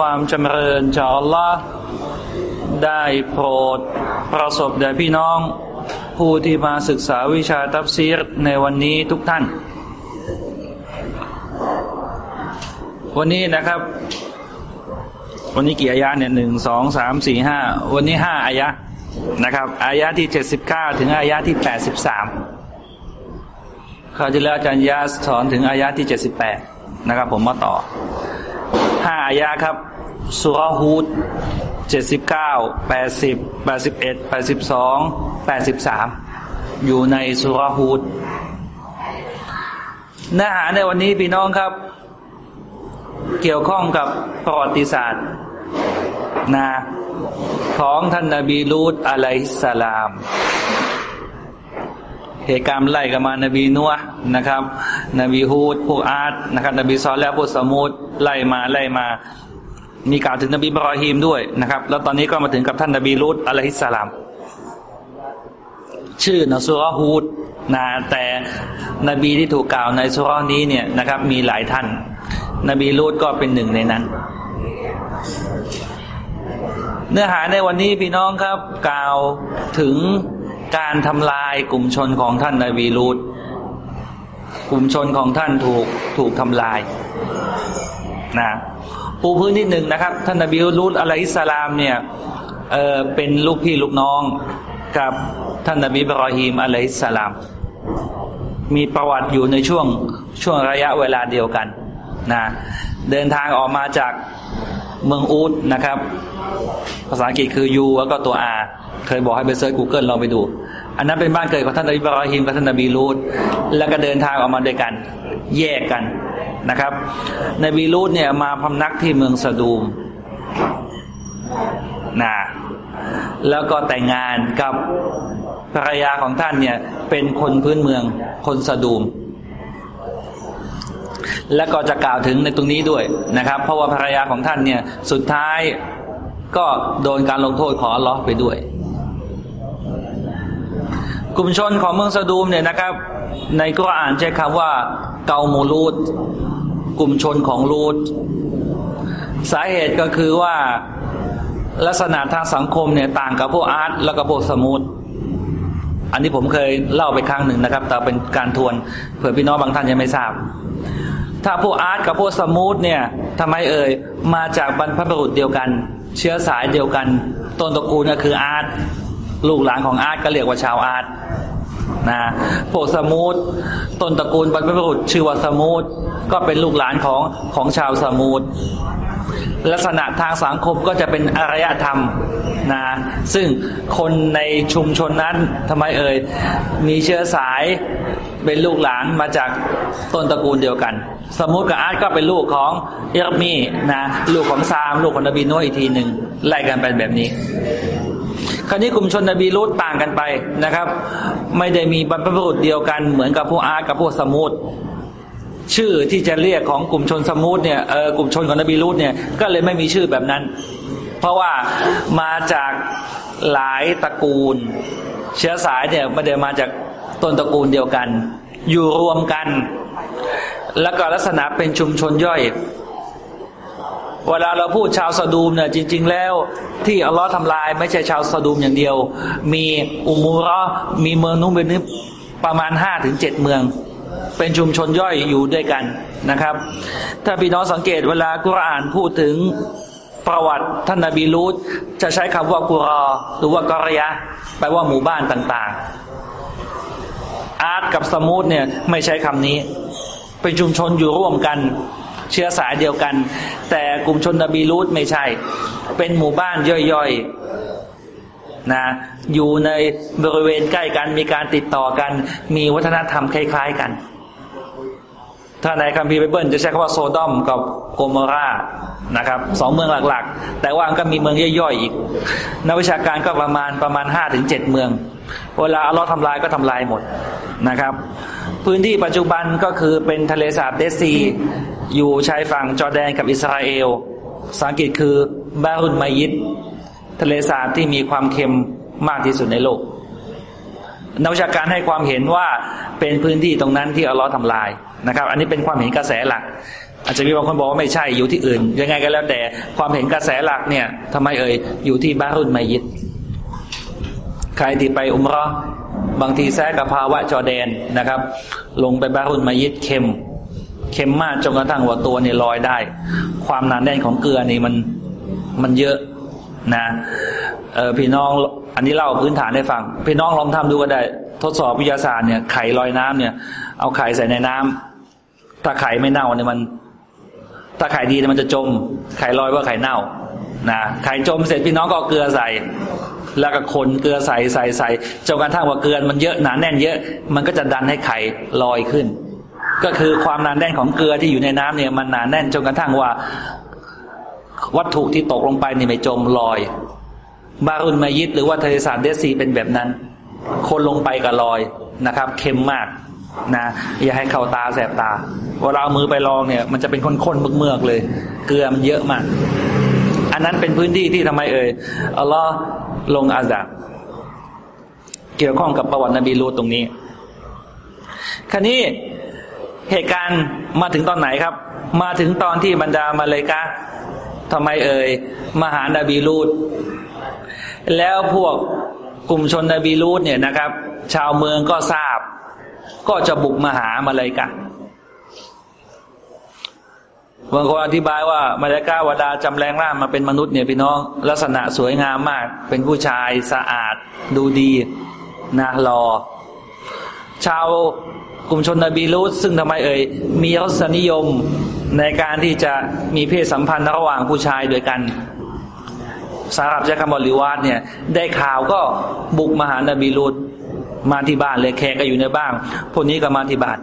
ความจำเริญจากอัลลอฮ์ได้โปรดประสบแด่พี่น้อง ผู้ที่มาศึกษาวิชาตัฟซีรในวันนี้ทุกท่าน วันนี้นะครับ วันนี้กี่อายะเนี่ยหนึ่งสองสามสี่ห้าวันนี้ห้าอายะนะครับอายะที่เจ็ดสิบเก้าถึงอายะที่แปดสิบสามคราวที่แล้วอาจารย์ยาสอนถึงอายะที่เจ็ดสิบแปดนะครับ ผมมาต่อ ห้าอายะครับสุรฮูดเจ็ดสิบเก้าแปดสิบแปดสิบเอ็ดแปดสิบสองแปดสิบสามอยู่ในสุรฮูดเนื้อหาในวันนี้พี่น้องครับ เกี่ยวข้องกับประวัติศาสตร์นะของท่านนาบีลูดอะลัยฮิสสลาม เหตุการณ์ไล่กันมานบีนัวนะครับ นบีฮูดพวกอาร์ตนะครับ นบีซอลและพวกสมุดไล่มาไล่มา มีกล่าวถึงนบีบรอฮีมด้วยนะครับ แล้วตอนนี้ก็มาถึงกับท่านนบีลูดอะลัยฮิสสลาม ชื่อนสุรฮูดนะแต่นบีที่ถูกกล่าวในสุรนี้เนี่ยนะครับ มีหลายท่าน นบีลูดก็เป็นหนึ่งในนั้นเนื้อหาในวันนี้พี่น้องครับกล่าวถึง การทำลายกลุ่มชนของท่านนบีลูดกลุ่มชนของท่านถูกถูกทำลายนะปูพื้นที่หนึ่งนะครับ ท่านนบีลูดอะลัยฮิสลามเนี่ยเออเป็นลูกพี่ลูกน้องกับท่านนบีบรอฮีมอะลัยฮิสสลาม มีประวัติอยู่ในช่วงช่วงระยะเวลาเดียวกันนะเดินทางออกมาจาก เมืองอูดนะครับ ภาษาอังกฤษคือยูแล้วก็ตัวอาเคยบอกให้ไปเซิร์ช Google ลองไปดู อันนั้นเป็นบ้านเกิดของท่านนบีบรอฮิมกับท่านนบีลูดแล้วก็เดินทางออกมาด้วยกัน แยกกันนะครับนบีลูดเนี่ยมาพำนักที่เมืองสะดูมนะแล้วก็แต่งงานกับภรรยาของท่านเนี่ยเป็นคนพื้นเมืองคนสะดูม และก็จะกล่าวถึงในตรงนี้ด้วยนะครับ เพราะว่าภรรยาของท่านเนี่ยสุดท้ายก็โดนการลงโทษขอล้อไปด้วย กลุ่มชนของเมืองสะดูมเนี่ยนะครับ ในกุรอานใช้คำว่าเกามูลูดกลุ่มชนของลูดสาเหตุก็คือว่าลักษณะทางสังคมเนี่ยต่างกับพวกอาร์ตแล้วก็พวกสมุดอันนี้ผมเคยเล่าไปครั้งหนึ่งนะครับ แต่เป็นการทวนเผื่อพี่น้องบางท่านยังไม่ทราบ ถ้าพวกอ๊าดกับพวกษะมูดเนี่ยทำไมเอ่ยมาจากบรรพบุรุษเดียวกัน เชื้อสายเดียวกันต้นตระกูลก็คืออ๊าดลูกหลานของอ๊าดก็เรียกว่าชาวอ๊าดนะพวกษะมูดต้นตระกูลบรรพบุรุษชื่อว่าษะมูดก็เป็นลูกหลานของของชาวษะมูดลักษณะทางสังคมก็จะเป็นอารยธรรมนะซึ่งคนในชุมชนนั้นทำไมเอ่ยมีเชื้อสาย เป็นลูกหลานมาจากต้นตระกูลเดียวกัน สมมุติกับอาร์ตก็เป็นลูกของเอรมีนะลูกของซาม ลูกของนบีโนอีกทีหนึ่งไล่กันไปแบบนี้ คราวนี้กลุ่มชนนบีรูดต่างกันไปนะครับ ไม่ได้มีบรรพบุรุษเดียวกันเหมือนกับพวกอาร์ตกับพวกสมุทชื่อที่จะเรียกของกลุ่มชนสมุทเนี่ยเออกลุ่มชนของนบีรูดเนี่ยก็เลยไม่มีชื่อแบบนั้น เพราะว่ามาจากหลายตระกูล เชื้อสายเนี่ยไม่ได้มาจาก ต้นตระกูลเดียวกัน อยู่รวมกัน แล้วก็ลักษณะเป็นชุมชนย่อย เวลาเราพูดชาวสะดูมเนี่ยจริง ๆ แล้ว ที่อัลลอฮ์ทำลายไม่ใช่ชาวสะดูมอย่างเดียว มีอุมูระมีเมืองนุ่มเป็นนิประมาณห้าถึงเจ็ดเมือง เป็นชุมชนย่อยอยู่ด้วยกันนะครับ ถ้าพี่น้องสังเกตเวลากุรอานพูดถึงประวัติท่านนาบีลูดจะใช้คำว่ากุรอหรือว่ากอรยะแปลว่าหมู่บ้านต่างๆ อาร์ตกับสมูทเนี่ยไม่ใช้คำนี้ เป็นชุมชนอยู่ร่วมกัน เชื้อสายเดียวกัน แต่กลุ่มชนนบีลูดไม่ใช่ เป็นหมู่บ้านย่อยๆนะอยู่ในบริเวณใกล้กันมีการติดต่อกัน มีวัฒนธรรมคล้าย ๆ กัน ถ้าในคัมภีร์ไบเบิลจะใช้คำว่าโซดอมกับโกโมรานะครับสองเมืองหลักๆ แต่ว่าก็มีเมืองย่อยๆอีก นักวิชาการก็ประมาณประมาณห้าถึงเจ็ดเมือง เวลาอัลลอฮ์ทำลายก็ทำลายหมดนะครับ พื้นที่ปัจจุบันก็คือเป็นทะเลสาบเดซี อยู่ชายฝั่งจอร์แดนกับอิสราเอลภาษาอังกฤษคือบารุนมายิดทะเลสาบที่มีความเค็มมากที่สุดในโลกนักวิชาการให้ความเห็นว่าเป็นพื้นที่ตรงนั้นที่อัลลอฮ์ทำลายนะครับ อันนี้เป็นความเห็นกระแสหลัก อาจจะมีบางคนบอกว่าไม่ใช่อยู่ที่อื่น ยังไงก็แล้วแต่ความเห็นกระแสหลักเนี่ยทำไมเอ่ยอยู่ที่บารุนมายิด ใครที่ไปอุมรอบางทีแทรกกับภาวะจอแดนนะครับ ลงไปบารุนมายิดเค็มเค็มมากจนกระทั่งว่าตัวเนี่ยลอยได้ ความหนาแน่นของเกลือนี่มันมันเยอะนะเออพี่น้องอันนี้เล่าพื้นฐานให้ฟัง พี่น้องลองทำดูก็ได้ ทดสอบวิทยาศาสตร์เนี่ยไข่ลอยน้ำเนี่ย เอาไข่ใส่ในน้ำถ้าไข่ไม่เน่าเนี่ยมัน ถ้าไข่ดีเนี่ยมันจะจม ไข่ลอยว่าไข่เน่านะไข่จมเสร็จพี่น้องก็เกลือใส่ แล้วก็คนเกลือใส่ใส่ใส่จนกระทั่งว่าเกลือมันเยอะหนาแน่นเยอะ มันก็จะดันให้ไข่ลอยขึ้น ก็คือความหนาแน่นของเกลือที่อยู่ในน้ำเนี่ย มันหนาแน่นจนกระทั่งว่า วัตถุที่ตกลงไปนี่ไม่จมลอย บารุนมายิดหรือว่าทะเลสาบเดซีเป็นแบบนั้น คนลงไปกับลอยนะครับ เค็มมากนะอย่าให้เข้าตาแสบตาเวลาเอามือไปลองเนี่ย มันจะเป็นข้นๆเมือกๆเลย เกลือมันเยอะมาก นนั้นเป็นพื้นที่ที่ทำไมเอ่ยอัลลอฮ์ลงอาซาบเกี่ยวข้องกับประวัตินบีลูตตรงนี้คราวนี้เหตุการณ์มาถึงตอนไหนครับ มาถึงตอนที่บรรดามาเลยกาทำไมเอ่ยมาหานาบีลูตแล้วพวกกลุ่มชนนบีลูตเนี่ยนะครับ ชาวเมืองก็ทราบ ก็จะบุกมาหามาเลยกะ บางคนอธิบายว่ามาเลกาวดาจำแรงร่างมาเป็นมนุษย์เนี่ยพี่น้อง ลักษณะสวยงามมาก เป็นผู้ชายสะอาด ดูดีนะรอ ชาวกลุ่มชนนบีลูตซึ่งทำไมเอ่ยมีรสนิยมในการที่จะมีเพศสัมพันธ์ระหว่างผู้ชายด้วยกันสารับใช้คำบริวารเนี่ย ได้ข่าวก็บุกมาหานบีลูตมาที่บ้านเลยแขกก็อยู่ในบ้านพวกนี้ก็มาที่บ้าน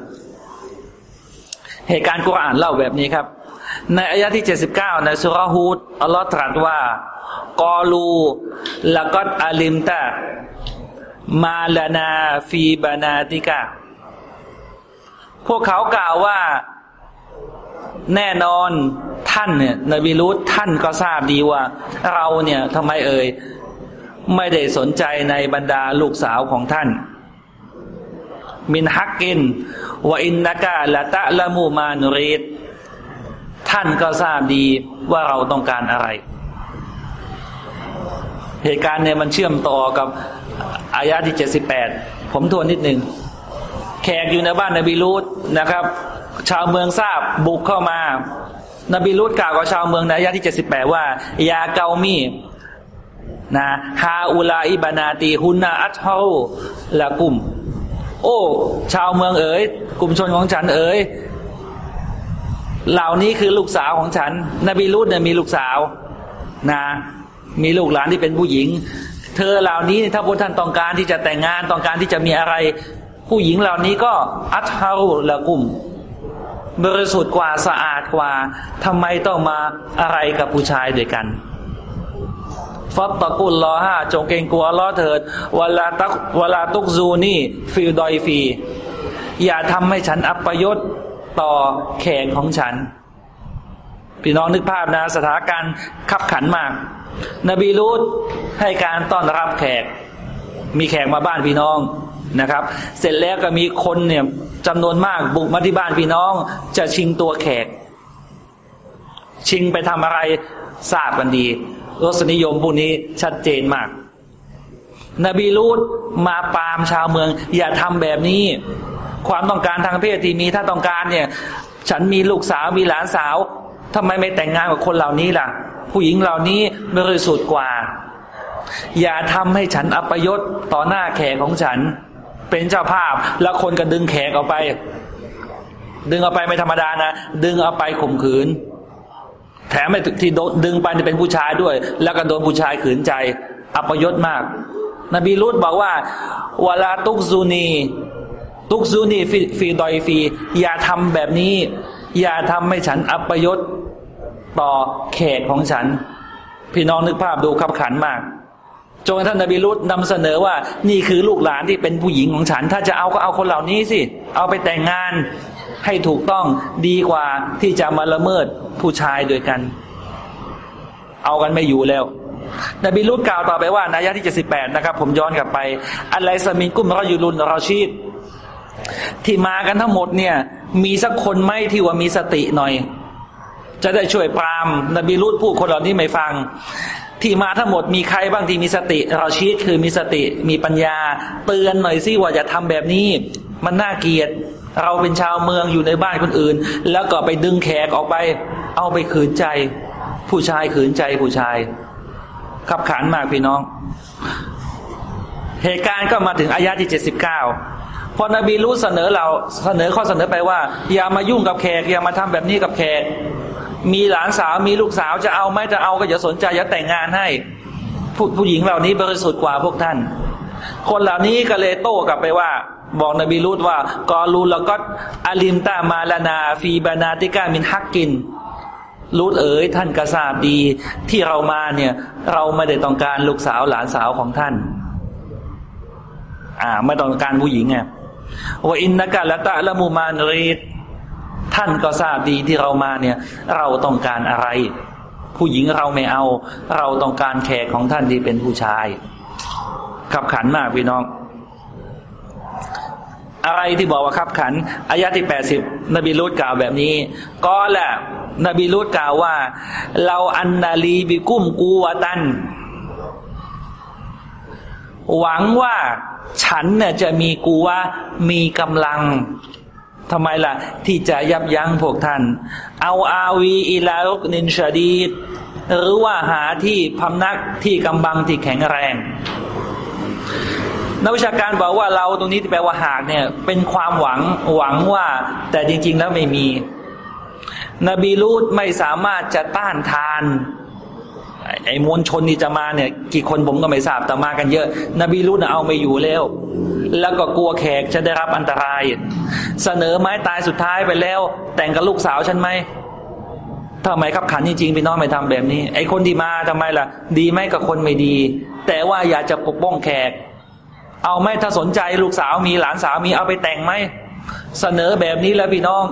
เหตุการณ์กุรอานเล่าแบบนี้ครับ ในอายะที่เจ็ดสิบเก้าในสุรฮูดอัลลอฮ์ตรัสว่ากอลูละกัดอาลิมตะมาลานาฟีบานาติกาพวกเขากล่าวว่า แน่นอนท่านเนี่ยนบีรูตท่านก็ทราบดีว่า เราเนี่ยทำไมเอ่ย ไม่ได้สนใจในบรรดาลูกสาวของท่าน มินฮักกินวอินนากาละตะละมูมานุรีด ท่านก็ทราบดีว่าเราต้องการอะไร เหตุการณ์เนี่ยมันเชื่อมต่อกับอายะที่เจ็ดสิบแปดผมทวนนิดหนึ่งแขกอยู่ในบ้านนบีรูตนะครับ ชาวเมืองทราบบุกเข้ามา นบีรูตกล่าวกับชาวเมืองในอายะที่เจ็ดสิบแปดว่ายาเกามีนะฮาอุลาอิบานาตีฮุนนาอัตฮาละกุม โอ้ ชาวเมืองเอ๋ยกลุ่มชนของฉันเอ๋ย เหล่านี้คือลูกสาวของฉัน นบีรูตเนี่ยมีลูกสาวนะมีลูกหลานที่เป็นผู้หญิง เธอเหล่านี้ถ้าพวกท่านต้องการที่จะแต่งงานต้องการที่จะมีอะไร ผู้หญิงเหล่านี้ก็อัตฮาละกุมบริสุทธิ์กว่าสะอาดกว่าทำไมต้องมาอะไรกับผู้ชายด้วยกันฟัตตะกุลลอฮะจงเกรงกลัวลอเถิดเวลาตักเวลาตุกซูนี่ฟิลดอยฟี อย่าทำให้ฉันอัปยศ ต่อแขกของฉัน พี่น้องนึกภาพนะสถานการณ์ขับขันมาก นบีรูดให้การต้อนรับแขก มีแขกมาบ้านพี่น้องนะครับ เสร็จแล้วก็มีคนเนี่ยจำนวนมากบุกมาที่บ้านพี่น้อง จะชิงตัวแขก ชิงไปทำอะไรทราบกันดีรสนิยมพวกนี้ชัดเจนมาก นบีรูดมาปามชาวเมือง อย่าทำแบบนี้ ความต้องการทางเพศที่มีถ้าต้องการเนี่ย ฉันมีลูกสาวมีหลานสาวทำไมไม่แต่งงานกับคนเหล่านี้ล่ะ ผู้หญิงเหล่านี้บริสุทธิ์กว่า อย่าทำให้ฉันอัปยศต่อหน้าแขกของฉัน เป็นเจ้าภาพแล้วคนก็ดึงแขกออกไป ดึงเอาไปไม่ธรรมดานะ ดึงเอาไปข่มขืน แถมไม่ที่ดึงไปจะเป็นผู้ชายด้วย แล้วก็โดนผู้ชายขืนใจ อัปยศมาก นบีรุดบอกว่าเวลาตุกซูนี ตุกซูนีฟีฟดอยฟี อย่าทำแบบนี้ อย่าทำให้ฉันอัปยศต่อแขกของฉัน พี่น้องนึกภาพดูขับขันมากจนท่านนบีรุตนำเสนอว่า นี่คือลูกหลานที่เป็นผู้หญิงของฉัน ถ้าจะเอาก็เอาคนเหล่านี้สิ เอาไปแต่งงานให้ถูกต้องดีกว่าที่จะมาละเมิดผู้ชายด้วยกัน เอากันไม่อยู่แล้ว นบีรุตกล่าวต่อไปว่า นายะที่เจ็ดสิบแปดนะครับ ผมย้อนกลับไปอะไรสมินกุมรอยูรุนรอชีด ที่มากันทั้งหมดเนี่ย มีสักคนไหมที่ว่ามีสติหน่อย จะได้ช่วยปรามนบีรุตผู้คนเหล่านี้ไม่ฟัง ที่มาทั้งหมดมีใครบ้างที่มีสติเรอชีดคือมีสติมีปัญญา เตือนหน่อยสิว่าจะทำแบบนี้ มันน่าเกลียดเราเป็นชาวเมืองอยู่ในบ้านคนอื่น แล้วก็ไปดึงแขกออกไป เอาไปขืนใจ ผู้ชายขืนใจผู้ชาย ขับขันมากพี่น้อง เหตุการณ์ก็มาถึงอายะที่เจ็ดสิบเก้า พอนบีรู้เสนอเราเสนอข้อเสนอไปว่า อย่ามายุ่งกับแขกอย่ามาทำแบบนี้กับแขก มีหลานสาวมีลูกสาวจะเอาไหมจะเอาก็อย่าสนใจอย่าแต่งงานให้ผู้ผู้หญิงเหล่านี้บริสุทธิ์กว่าพวกท่าน คนเหล่านี้ก็เลยโต้กลับไปว่า บอกนบีรูดว่ากอรูแล้วก็อาลิมตามาลานาฟีบานาติกามินฮักกินรูดเอ๋ยท่านกระซาบดีที่เรามาเนี่ย เราไม่ได้ต้องการลูกสาวหลานสาวของท่าน อ่า ไม่ต้องการผู้หญิงไง ว่าอินนากาละตะละมูมานรีดท่านก็ทราบดีที่เรามาเนี่ย เราต้องการอะไร ผู้หญิงเราไม่เอา เราต้องการแขกของท่านที่เป็นผู้ชายขับขันมากพี่น้อง อะไรที่บอกว่าขับขันอายะที่แปดสิบนบีรูดกล่าวแบบนี้ ก็แหละนบีรูดกล่าวว่า เราอันนาลีบิกุ้มกูวตัน หวังว่าฉันเนี่ยจะมีกูว่ามีกำลังทำไมล่ะ ที่จะยับยั้งพวกท่าน เอาอาวีอิลาลุกนินชาดีดหรือว่าหาที่พำนักที่กำบังที่แข็งแรงนักวิชาการบอกว่าเราตรงนี้ที่แปลว่าหากเนี่ย เป็นความหวังหวังว่า แต่จริง ๆ แล้วไม่มี นบีลูดไม่สามารถจะต้านทาน ไอ้มวลชนที่จะมาเนี่ย กี่คนผมก็ไม่ทราบแต่มากันเยอะ นบีลูดเอาไม่อยู่แล้ว แล้วก็กลัวแขกจะได้รับอันตราย เสนอไม้ตายสุดท้ายไปแล้ว แต่งกับลูกสาวฉันไหมทำไมครับขันจริงๆพี่น้องไม่ทำแบบนี้ ไอ้คนที่มาทำไมล่ะ ดีไหมกับคนไม่ดี แต่ว่าอยากจะปกป้องแขก เอาไหมถ้าสนใจลูกสาวมีหลานสาวมีเอาไปแต่งไหมเสนอแบบนี้แล้วพี่น้อง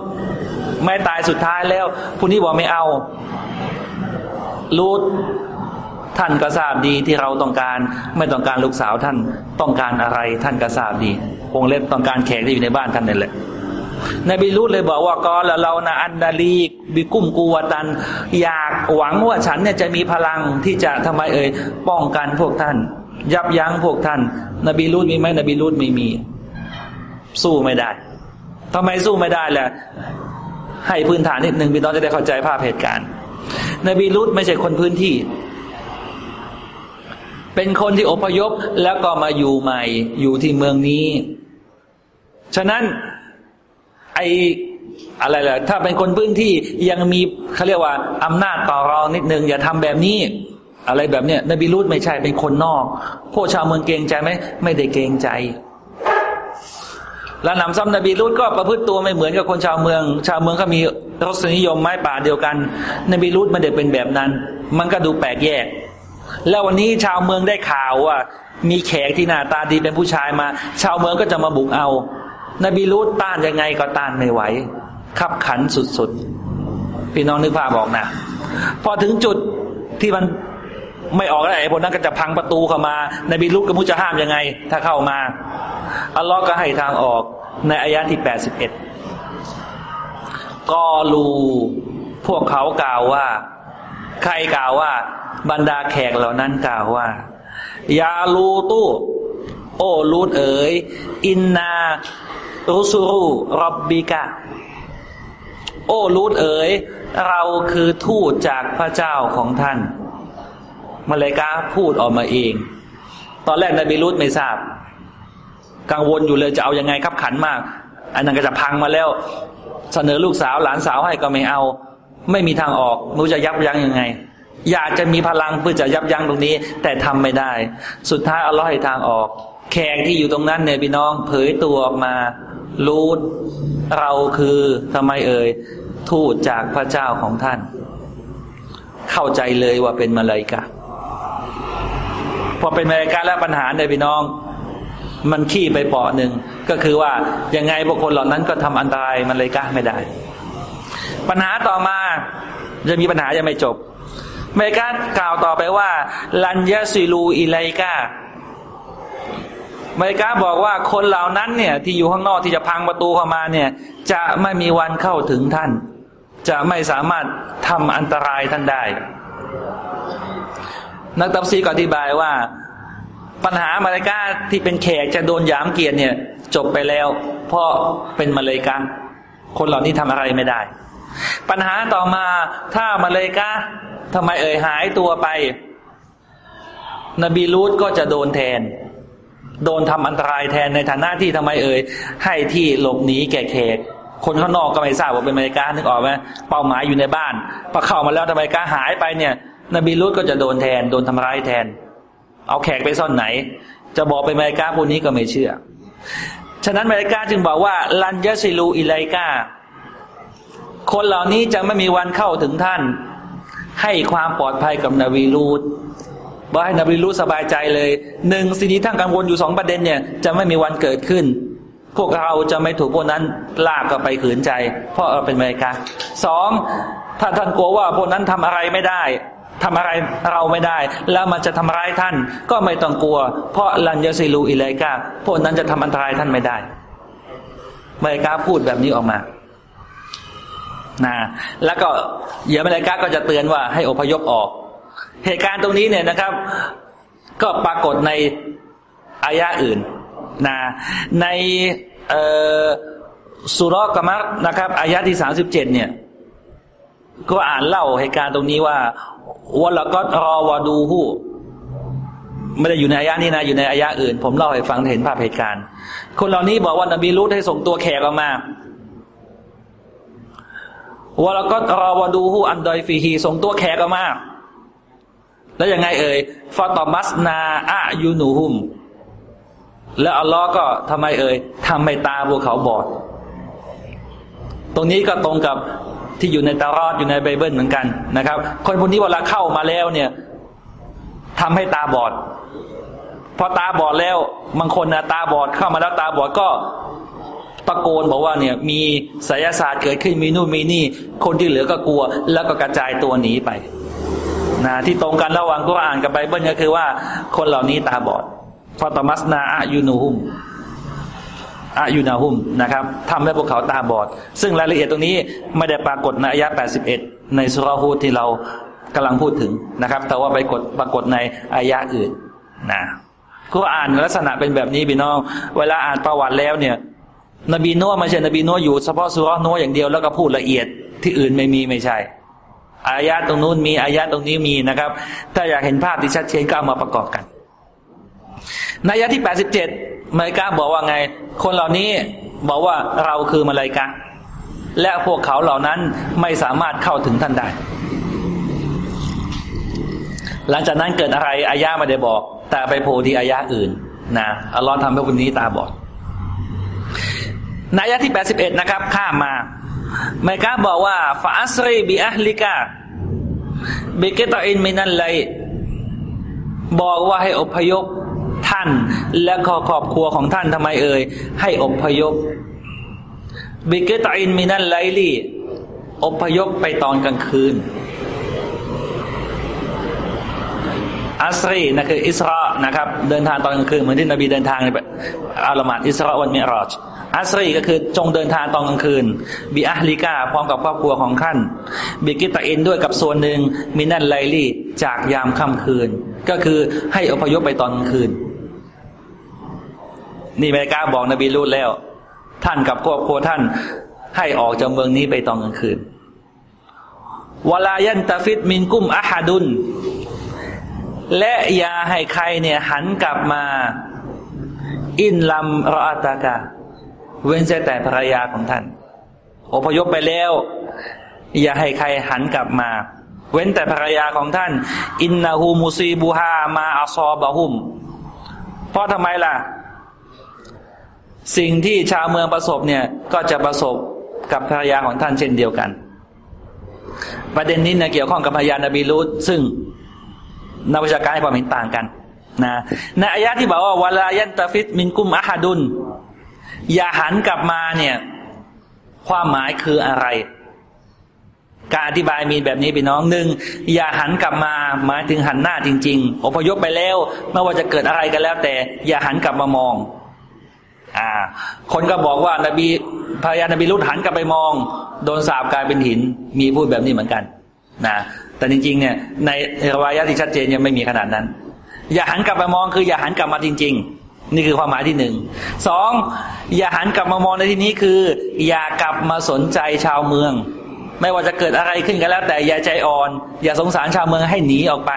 ไม่ตายสุดท้ายแล้วผู้นี้บอกไม่เอา รูดท่านก็ทราบดีที่เราต้องการไม่ต้องการลูกสาวท่านต้องการอะไรท่านก็ทราบดีวงเล็บต้องการแขกที่อยู่ในบ้านท่านนั่นแหละนบีรูดเลยบอกว่าก็แล้วเรานะอันดาลีบิกุ้มกูวตัน อยากหวังว่าฉันเนี่ยจะมีพลังที่จะทำไมเอ่ยป้องกันพวกท่าน ยับยั้งพวกท่าน นบีรูดมีไหมนบีรูดไม่มี สู้ไม่ได้ทำไมสู้ไม่ได้แหละให้พื้นฐานนิดหนึ่งพี่น้องจะได้เข้าใจภาพเหตุการณ์ นบีรูดไม่ใช่คนพื้นที่ เป็นคนที่อพยพแล้วก็มาอยู่ใหม่ อยู่ที่เมืองนี้ ฉะนั้น ไออะไรล่ะ ถ้าเป็นคนพื้นที่ยังมีเขาเรียกว่าอำนาจต่อรองนิดนึง อย่าทำแบบนี้ อะไรแบบเนี้ยนบีรูดไม่ใช่เป็นคนนอก พวกชาวเมืองเกรงใจไหมไม่ได้เกรงใจ แล้วนำซ้ำนบีรูดก็ประพฤติตัวไม่เหมือนกับคนชาวเมือง ชาวเมืองก็มีรสนิยมไม้ป่าเดียวกัน นบีรูดไม่ได้เป็นแบบนั้น มันก็ดูแปลกแยก แล้ววันนี้ชาวเมืองได้ข่าวว่า มีแขกที่หน้าตาดีเป็นผู้ชายมา ชาวเมืองก็จะมาบุกเอา นบีรูดต้านยังไงก็ต้านไม่ไหวขับขันสุดๆพี่น้องนึกภาพบอกนะ พอถึงจุดที่มัน ไม่ออกแล้วไอ้พวกนั้นก็จะพังประตูเข้ามา นบีลุกกับมุจะห้ามยังไง ถ้าเข้ามา อัลลอฮ์ก็ให้ทางออกในอายะที่แปดสิบเอ็ดกอลูพวกเขากล่าวว่า ใครกล่าวว่า บรรดาแขกเหล่านั้นกล่าวว่า ยาลูตู้โอ้ลูดเอ๋ยอินนารุสูรุรับบิกะโอ้ลูดเอ๋ยเราคือทูตจากพระเจ้าของท่าน มาเลกาพูดออกมาเอง ตอนแรกนบีรุตไม่ทราบ กังวลอยู่เลยจะเอายังไงครับขันมาก อันนั้นก็จะพังมาแล้ว เสนอลูกสาวหลานสาวให้ก็ไม่เอา ไม่มีทางออกมูจะยับยั้งยังไง อยากจะมีพลังเพื่อจะยับยั้งตรงนี้ แต่ทำไม่ได้ สุดท้ายอัลลอฮ์ให้ทางออก แขกที่อยู่ตรงนั้นเนี่ยพี่น้องเผยตัวออกมารู้เราคือทำไมเอ่ยทูตจากพระเจ้าของท่าน เข้าใจเลยว่าเป็นมาเลยกะ พอเป็นมายกะแล้วปัญหาเนี่ยพี่น้อง มันขี้ไปเปาะหนึ่งก็คือว่ายังไงบุคคลเหล่านั้นก็ทำอันตรายมาเลยกะไม่ได้ ปัญหาต่อมาจะมีปัญหายังไม่จบเมกากล่าวต่อไปว่า ลันยาซิลูอิไลกาเมกาบอกว่าคนเหล่านั้นเนี่ย ที่อยู่ข้างนอกที่จะพังประตูเข้ามาเนี่ย จะไม่มีวันเข้าถึงท่าน จะไม่สามารถทำอันตรายท่านได้ นักตับซีก็อธิบายว่า ปัญหามาเลกาที่เป็นแขกจะโดนยามเกียรติเนี่ย จบไปแล้ว เพราะเป็นมาเลกาคนเหล่านี้ทำอะไรไม่ได้ ปัญหาต่อมาถ้ามาเลกาทำไมเอ่ยหายตัวไป นบีลูตก็จะโดนแทน โดนทำอันตรายแทนในฐานะที่ทำไมเอ่ยให้ที่หลบหนีแก่แขกคนข้างนอกก็ไม่ทราบว่าเป็นอเมริกานึกออกไหมเป้าหมายอยู่ในบ้านพอเข้ามาแล้วทำไมกาหายไปเนี่ย นบีลูตก็จะโดนแทน โดนทำร้ายแทน เอาแขกไปซ่อนไหน จะบอกเป็นอเมริกาพวกนี้ก็ไม่เชื่อ ฉะนั้นเมริกาจึงบอกว่าลันยซิลูอิไลกาคนเหล่านี้จะไม่มีวันเข้าถึงท่าน ให้ความปลอดภัยกับนบีลูดบอกให้นบีลูดสบายใจเลยหนึ่งสิ่งที่ท่านกังวลอยู่สองประเด็นเนี่ย จะไม่มีวันเกิดขึ้นพวกเราจะไม่ถูกพวกนั้นลากก็ไปขืนใจ เพราะเราเป็นเมริกาสองถ้าท่านกลัวว่าพวกนั้นทำอะไรไม่ได้ ทำอะไรเราไม่ได้ แล้วมันจะทำร้ายท่าน ก็ไม่ต้องกลัว เพราะลันยาซิลูอิเลกาพวกนั้นจะทำอันตรายท่านไม่ได้เมริกาพูดแบบนี้ออกมานะแล้วก็เหยื่อมาเลกาก็จะเตือนว่าให้อพยพออก เหตุการณ์ตรงนี้เนี่ยนะครับ ก็ปรากฏในอายะอื่นนะในสุรกมัรนะครับอายะที่สามสิบเจ็ดเนี่ย ก็อ่านเล่าเหตุการณ์ตรงนี้ว่า วะลก็รอวาดูหูไม่ได้อยู่ในอายะนี้นะอยู่ในอายะอื่น ผมเล่าให้ฟังเห็นภาพเหตุการณ์ คนเหล่านี้บอกว่านบีรุดให้ส่งตัวแขกออกมาวะลก็รอวดูฮูอันดอยฟีฮีส่งตัวแขกออกมาแล้วยังไงเอ่ยฟาตอมัสนาอะยูนูฮุม แล้วอัลลอฮ์ก็ทำไมเอ่ยทำให้ตาพวกเขาบอด ตรงนี้ก็ตรงกับ ที่อยู่ในตารอดอยู่ในไบเบิลเหมือนกันนะครับ คนพวกนี้เวลาเข้ามาแล้วเนี่ยทำให้ตาบอด พอตาบอดแล้วบางคนนะตาบอดเข้ามาแล้วตาบอดก็ตะโกนบอกว่าเนี่ยมีไสยศาสตร์เกิดขึ้นมีนู่นมีนี่ คนที่เหลือก็กลัว แล้วก็กระจายตัวหนีไปนะที่ตรงกันระหว่างกุรอานกับไบเบิลก็คือว่า คนเหล่านี้ตาบอดฟาตมัสนาอายูนูฮุม อายูนาฮุมนะครับทำให้พวกเขาตาบอด ซึ่งรายละเอียดตรงนี้ไม่ได้ปรากฏในอายะ81 ในสุราฮูที่เรากำลังพูดถึงนะครับ แต่ว่าไปกดปรากฏในอายะอื่นนะก็อ่านลักษณะเป็นแบบนี้พี่น้อง เวลาอ่านประวัติแล้วเนี่ย นบีนัวไม่ใช่นบีนัวอยู่เฉพาะสุรนัวอย่างเดียวแล้วก็พูดละเอียดที่อื่นไม่มีไม่ใช่อายะตรงนู้นมีอายะตรงนี้มีนะครับ ถ้าอยากเห็นภาพที่ชัดเจนก็เอามาประกอบกัน ในยะที่แปดสิบเจ็ดมาลายกาบอกว่าไง คนเหล่านี้บอกว่าเราคือมาลายกาและพวกเขาเหล่านั้นไม่สามารถเข้าถึงท่านได้ หลังจากนั้นเกิดอะไรอายะไม่ได้บอก แต่ไปโผล่ที่อายะอื่นนะอัลลอฮ์ทำให้คนนี้ตาบอดนะอายะที่แปดสิบเอ็ดนะครับ ข้ามมาไมกาบอกว่าفأسر بأهلك بقطع من الليلบอกว่าให้อพยพ ท่านและขอครอบครัวของท่านทำไมเอ่ยให้อพยพبقطع من الليلอพยพไปตอนกลางคืน อัสรีนั่นคืออิสระนะครับ เดินทางตอนกลางคืนเหมือนที่นบีเดินทางในอัลมาดอิสระวันมิรอจ อัสรีก็คือจงเดินทางตอนกลางคืนบีอัลิกาพร้อมกับครอบครัวของท่านบิกิตาเอนด้วยกับส่วนหนึ่งมินันไลลี่จากยามค่ำคืน ก็คือให้อพยพไปตอนกลางคืน นี่เมกาบอกนบีรูดแล้ว ท่านกับครอบครัวท่านให้ออกจากเมืองนี้ไปตอนกลางคืนولا يلتفت منكم أحدและอย่าให้ใครเนี่ยหันกลับมา إلا امرأتك เว้นแต่ภรรยาของท่าน อพยพไปแล้ว อย่าให้ใครหันกลับมา เว้นแต่ภรรยาของท่าน إنه مصيبها ما أصابهم เพราะทำไมล่ะ สิ่งที่ชาวเมืองประสบเนี่ย ก็จะประสบกับภรรยาของท่านเช่นเดียวกัน ประเด็นนี้เนี่ยเกี่ยวข้องกับพยานนบีลูตซึ่งนักวิชาการให้ความเห็นต่างกันนะในอายะที่บอกว่าวลายันตาฟิตมินกุมอะฮัดุน อย่าหันกลับมาเนี่ย ความหมายคืออะไร การอธิบายมีแบบนี้พี่น้องหนึ่งอย่าหันกลับมาหมายถึงหันหน้าจริง ๆอพยพไปแล้วไม่ว่าจะเกิดอะไรกันแล้ว แต่ อย่าหันกลับมามอง อ่า คนก็บอกว่านบีพายานบีรุดหันกลับไปมอง โดนสาบกลายเป็นหิน มีพูดแบบนี้เหมือนกัน นะแต่จริงๆ เนี่ยในรวายะที่ชัดเจนยังไม่มีขนาดนั้น อย่าหันกลับมามองคืออย่าหันกลับมาจริง ๆ นี่คือความหมายที่หนึ่งสองอย่าหันกลับมามองในที่นี้คือ อย่ากลับมาสนใจชาวเมือง ไม่ว่าจะเกิดอะไรขึ้นก็แล้ว แต่อย่าใจอ่อน อย่าสงสารชาวเมืองให้หนีออกไป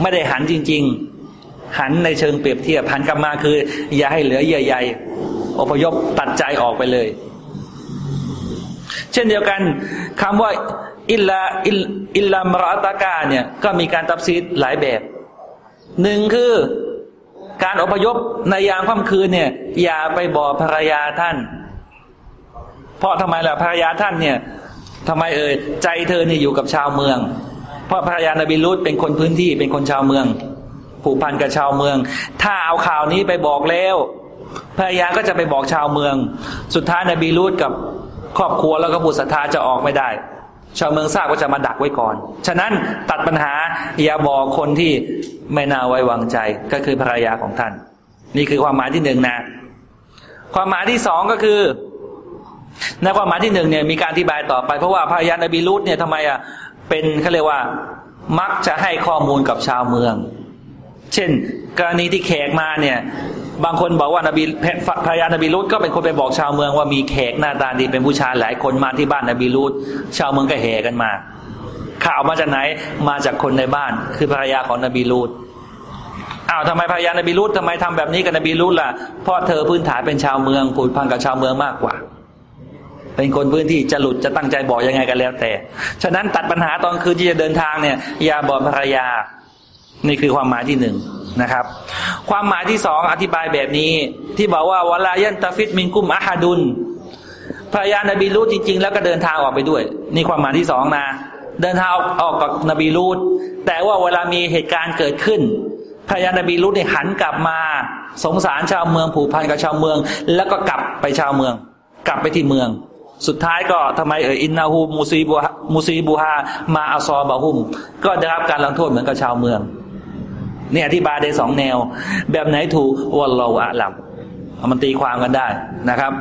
ไม่ได้หันจริง ๆ หันในเชิงเปรียบเทียบหันกลับมาคือ อย่าให้เหลือเยื่อใยอพยพตัดใจออกไปเลย เช่นเดียวกันคำว่าอิลลาอิลอิลามราตากาเนี่ยก็มีการตับซีดหลายแบบหนึ่งคือ การอพยพในยามค่ำคืนเนี่ย อย่าไปบอกภรรยาท่าน เพราะทำไมล่ะภรรยาท่านเนี่ยทำไมเอ่ยใจเธอเนี่ยอยู่กับชาวเมือง เพราะภรรยานบีรุตเป็นคนพื้นที่เป็นคนชาวเมือง ผูกพันกับชาวเมือง ถ้าเอาข่าวนี้ไปบอกแล้วภรรยาก็จะไปบอกชาวเมือง สุดท้ายนบีรุตกับครอบครัวแล้วก็บุตรศรัทธาจะออกไม่ได้ ชาวเมืองทราบก็จะมาดักไว้ก่อน ฉะนั้นตัดปัญหาอย่าบอกคนที่ไม่น่าไว้วางใจก็คือภรรยาของท่าน นี่คือความหมายที่หนึ่งนะ ความหมายที่สองก็คือ ในความหมายที่หนึ่งเนี่ยมีการอธิบายต่อไป เพราะว่าภรรยานบีรุตเนี่ยทำไมอะเป็นเขาเรียกว่ามักจะให้ข้อมูลกับชาวเมือง เช่น กรณีที่แขกมาเนี่ย บางคนบอกว่านบีภรรยานบีรุตก็เป็นคนไปบอกชาวเมืองว่ามีแขกหน้าตาดีเป็นผู้ชายหลายคนมาที่บ้านนบีรุตชาวเมืองก็แห่กันมา ข่าวมาจากไหนมาจากคนในบ้าน คือภรรยาของนบีรุตอ้าวทำไมภรรยานบีรุตทำไมทำแบบนี้กับนบีรุตล่ะเพราะเธอพื้นฐานเป็นชาวเมืองผูกพันกับชาวเมืองมากกว่า เป็นคนพื้นที่จะหลุดจะตั้งใจบอกยังไงกันแล้วแต่ ฉะนั้นตัดปัญหาตอนคืนที่จะเดินทางเนี่ยอย่าบอกภรรยา นี่คือความหมายที่หนึ่งนะครับ ความหมายที่สองอธิบายแบบนี้ ที่บอกว่าวลายันตาฟิตมินกุมอาฮาดุนภรรยานบีรูดจริง ๆ แล้วก็เดินทางออกไปด้วย นี่ความหมายที่สองนะ เดินทางออกกับนบีรูดแต่ว่าเวลามีเหตุการณ์เกิดขึ้นภรรยานบีรูดเนี่ยหันกลับมาสงสารชาวเมืองผูกพันกับชาวเมือง แล้วก็กลับไปชาวเมือง กลับไปที่เมือง สุดท้ายก็ทำไมเอออินนาฮูมูซีบูมูซีบูฮามาอัซอบะฮุม ก็ได้รับการลงโทษเหมือนกับชาวเมือง เนี่ยอธิบายได้สองแนว แบบไหนถูกวัลลอฮอะลัมมันตีความกันได้นะครับ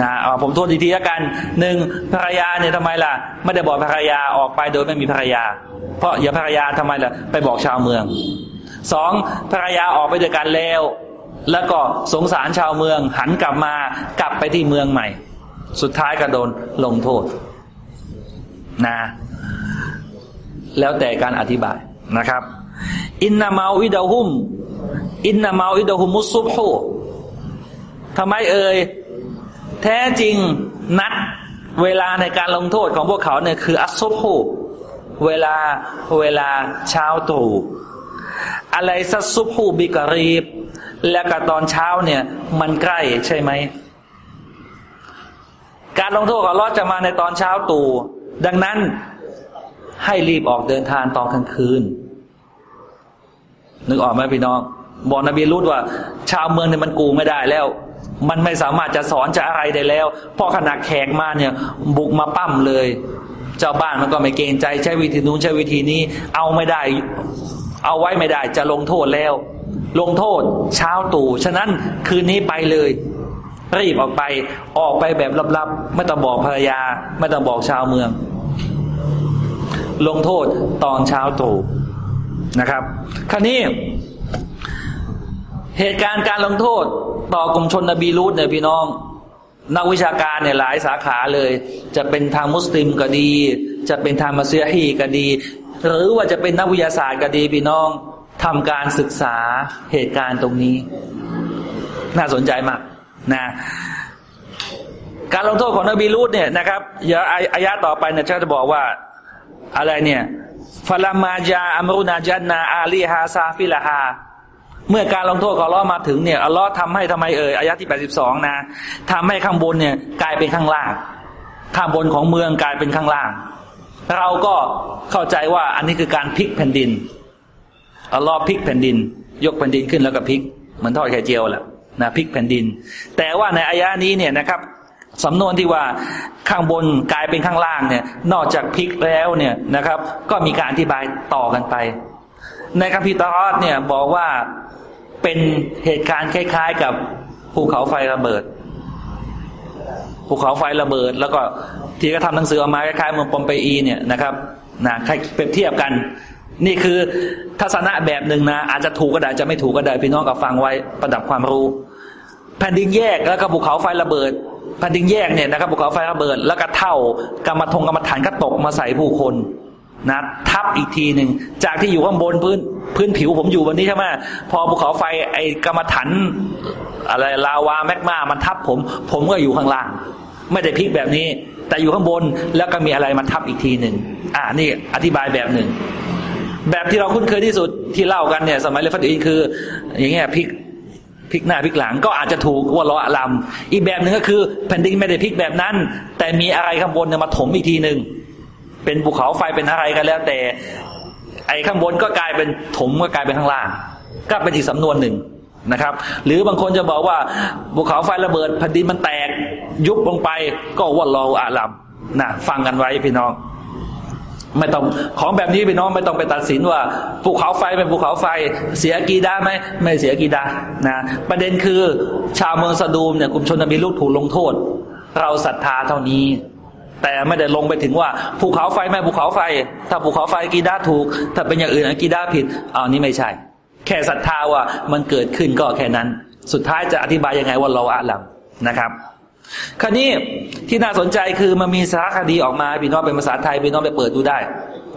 นะเอาผมโทษอีกทีละกันหนึ่งภรรยาเนี่ยทำไมล่ะ ไม่ได้บอกภรรยาออกไปโดยไม่มีภรรยา เพราะอย่าภรรยาทำไมล่ะ ไปบอกชาวเมืองสองภรรยาออกไปด้วยกันแล้ว แล้วก็สงสารชาวเมือง หันกลับมากลับไปที่เมืองใหม่ สุดท้ายก็โดนลงโทษนะ แล้วแต่การอธิบายนะครับ อินนามาอิดะฮุม อินนามาอิดะฮุมุสุบฮูทำไมเอ่ยแท้จริงนัดเวลาในการลงโทษของพวกเขาเนี่ยคือ อัสซุบฮูเวลาเวลาเช้าตรู่อะไรสัซุบฮูบิกรีบ และก็ตอนเช้าเนี่ย มันใกล้ใช่ไหมการลงโทษของลอจะมาในตอนเช้าตู่ดังนั้นให้รีบออกเดินทางตอนกลางคืน นึกออกไหมพี่น้อง บอกนบีรุดว่า ชาวเมืองเนี่ยมันกูไม่ได้แล้ว มันไม่สามารถจะสอนจะอะไรได้แล้วเพราะขนาดแขกมาเนี่ย บุกมาปั้มเลย เจ้าบ้านมันก็ไม่เกรงใจใช้วิธีนู้นใช้วิธีนี้ เอาไม่ได้ เอาไว้ไม่ได้ จะลงโทษแล้ว ลงโทษเช้าตู่ฉะนั้นคืนนี้ไปเลยรีบออกไปออกไปแบบลับๆไม่ต้องบอกภรรยา ไม่ต้องบอกชาวเมือง ลงโทษตอนเช้าตู่ นะครับคราวนี้ เหตุการณ์การลงโทษต่อกลุ่มชนนบีรูดเนี่ยพี่น้อง นักวิชาการเนี่ยหลายสาขาเลย จะเป็นทางมุสลิมก็ดี จะเป็นทางมัสยิฮีก็ดี หรือว่าจะเป็นนักวิทยาศาสตร์ก็ดีพี่น้องทำการศึกษาเหตุการณ์ตรงนี้ น่าสนใจมากนะการลงโทษของนบีลูดเนี่ยนะครับอย่าอายะต่อไปเนี่ยจะบอกว่าอะไรเนี่ย فلما جاء أمرنا جعلنا عاليها سافلهاเมื่อการลงโทษของอัลลอฮ์มาถึงเนี่ยอัลลอฮ์ทำให้ทำไมเอ่ยอายะที่แปดสิบสองนะทำให้ข้างบนเนี่ยกลายเป็นข้างล่าง ข้างบนของเมืองกลายเป็นข้างล่าง เราก็เข้าใจว่าอันนี้คือการพลิกแผ่นดินอัลลอฮ์พลิกแผ่นดิน ยกแผ่นดินขึ้นแล้วก็พลิกเหมือนทอดไข่เจียวแหละนะพลิกแผ่นดิน แต่ว่าในอายะนี้เนี่ยนะครับ สำนวนที่ว่าข้างบนกลายเป็นข้างล่างเนี่ย นอกจากพลิกแล้วเนี่ยนะครับ ก็มีการอธิบายต่อกันไป ในคัมภีร์ตอรเนี่ยบอกว่าเป็นเหตุการณ์คล้าย ๆ กับภูเขาไฟระเบิดภูเขาไฟระเบิด แล้วก็ที่ก็ทำหนังสือออกมาคล้ายๆเมืองปอมเปอีเนี่ยนะครับนะเปรียบเทียบกัน นี่คือทัศนะแบบหนึ่งนะ อาจจะถูกก็ได้จะไม่ถูกก็ได้พี่น้องกับฟังไว้ประดับความรู้ แผ่นดินแยกแล้วก็ภูเขาไฟระเบิด แผ่นดินแยกเนี่ยนะครับภูเขาไฟระเบิด แล้วก็เท่ากรรมทงกรรมฐานก็ตกมาใส่ผู้คนนะทับอีกทีหนึ่งจากที่อยู่ข้างบนพื้นพื้นผิวผมอยู่วันนี้ใช่ไหมพอภูเขาไฟไอ้กรรมฐานอะไรลาวาแมกมามันทับผม ผมก็อยู่ข้างล่าง ไม่ได้พลิกแบบนี้ แต่อยู่ข้างบนแล้วก็มีอะไรมาทับอีกทีหนึ่งอ่านี่อธิบายแบบหนึ่งแบบที่เราคุ้นเคยที่สุดที่เล่ากันเนี่ย สมัยเลฟัตอีคือ อย่างเงี้ยพลิก พลิกหน้าพลิกหลังก็อาจจะถูกว่าล้ออลำอีกแบบหนึ่งก็คือแผ่นดินไม่ได้พลิกแบบนั้น แต่มีอะไรข้างบนมาถมอีกทีหนึ่งเป็นภูเขาไฟเป็นอะไรกันแล้ว แต่ ไอ้ข้างบนก็กลายเป็นถมก็กลายเป็นข้างล่าง ก็เป็นอีกสำนวนหนึ่งนะครับ หรือบางคนจะบอกว่าภูเขาไฟระเบิดแผ่นดินมันแตกยุบลงไปก็ว่าเราอาลัมนะฟังกันไว้พี่น้อง ไม่ต้องของแบบนี้พี่น้องไม่ต้องไปตัดสินว่าภูเขาไฟเป็นภูเขาไฟ เสียกีดาไหมไม่เสียกีดานะประเด็นคือชาวเมืองสะดูมเนี่ยกลุ่มชนนบีลูกถูกลงโทษ เราศรัทธาเท่านี้ แต่ไม่ได้ลงไปถึงว่าภูเขาไฟไม่ภูเขาไฟ ถ้าภูเขาไฟกีดาถูก ถ้าเป็นอย่างอื่นกีดาผิดเอานี้ไม่ใช่ แค่ศรัทธาว่ามันเกิดขึ้นก็แค่นั้น สุดท้ายจะอธิบายยังไงว่าเราอาลัมนะครับ คราวนี้ที่น่าสนใจคือมันมีสารคดีออกมาพี่น้องเป็นภาษาไทยพี่น้องไปเปิดดูได้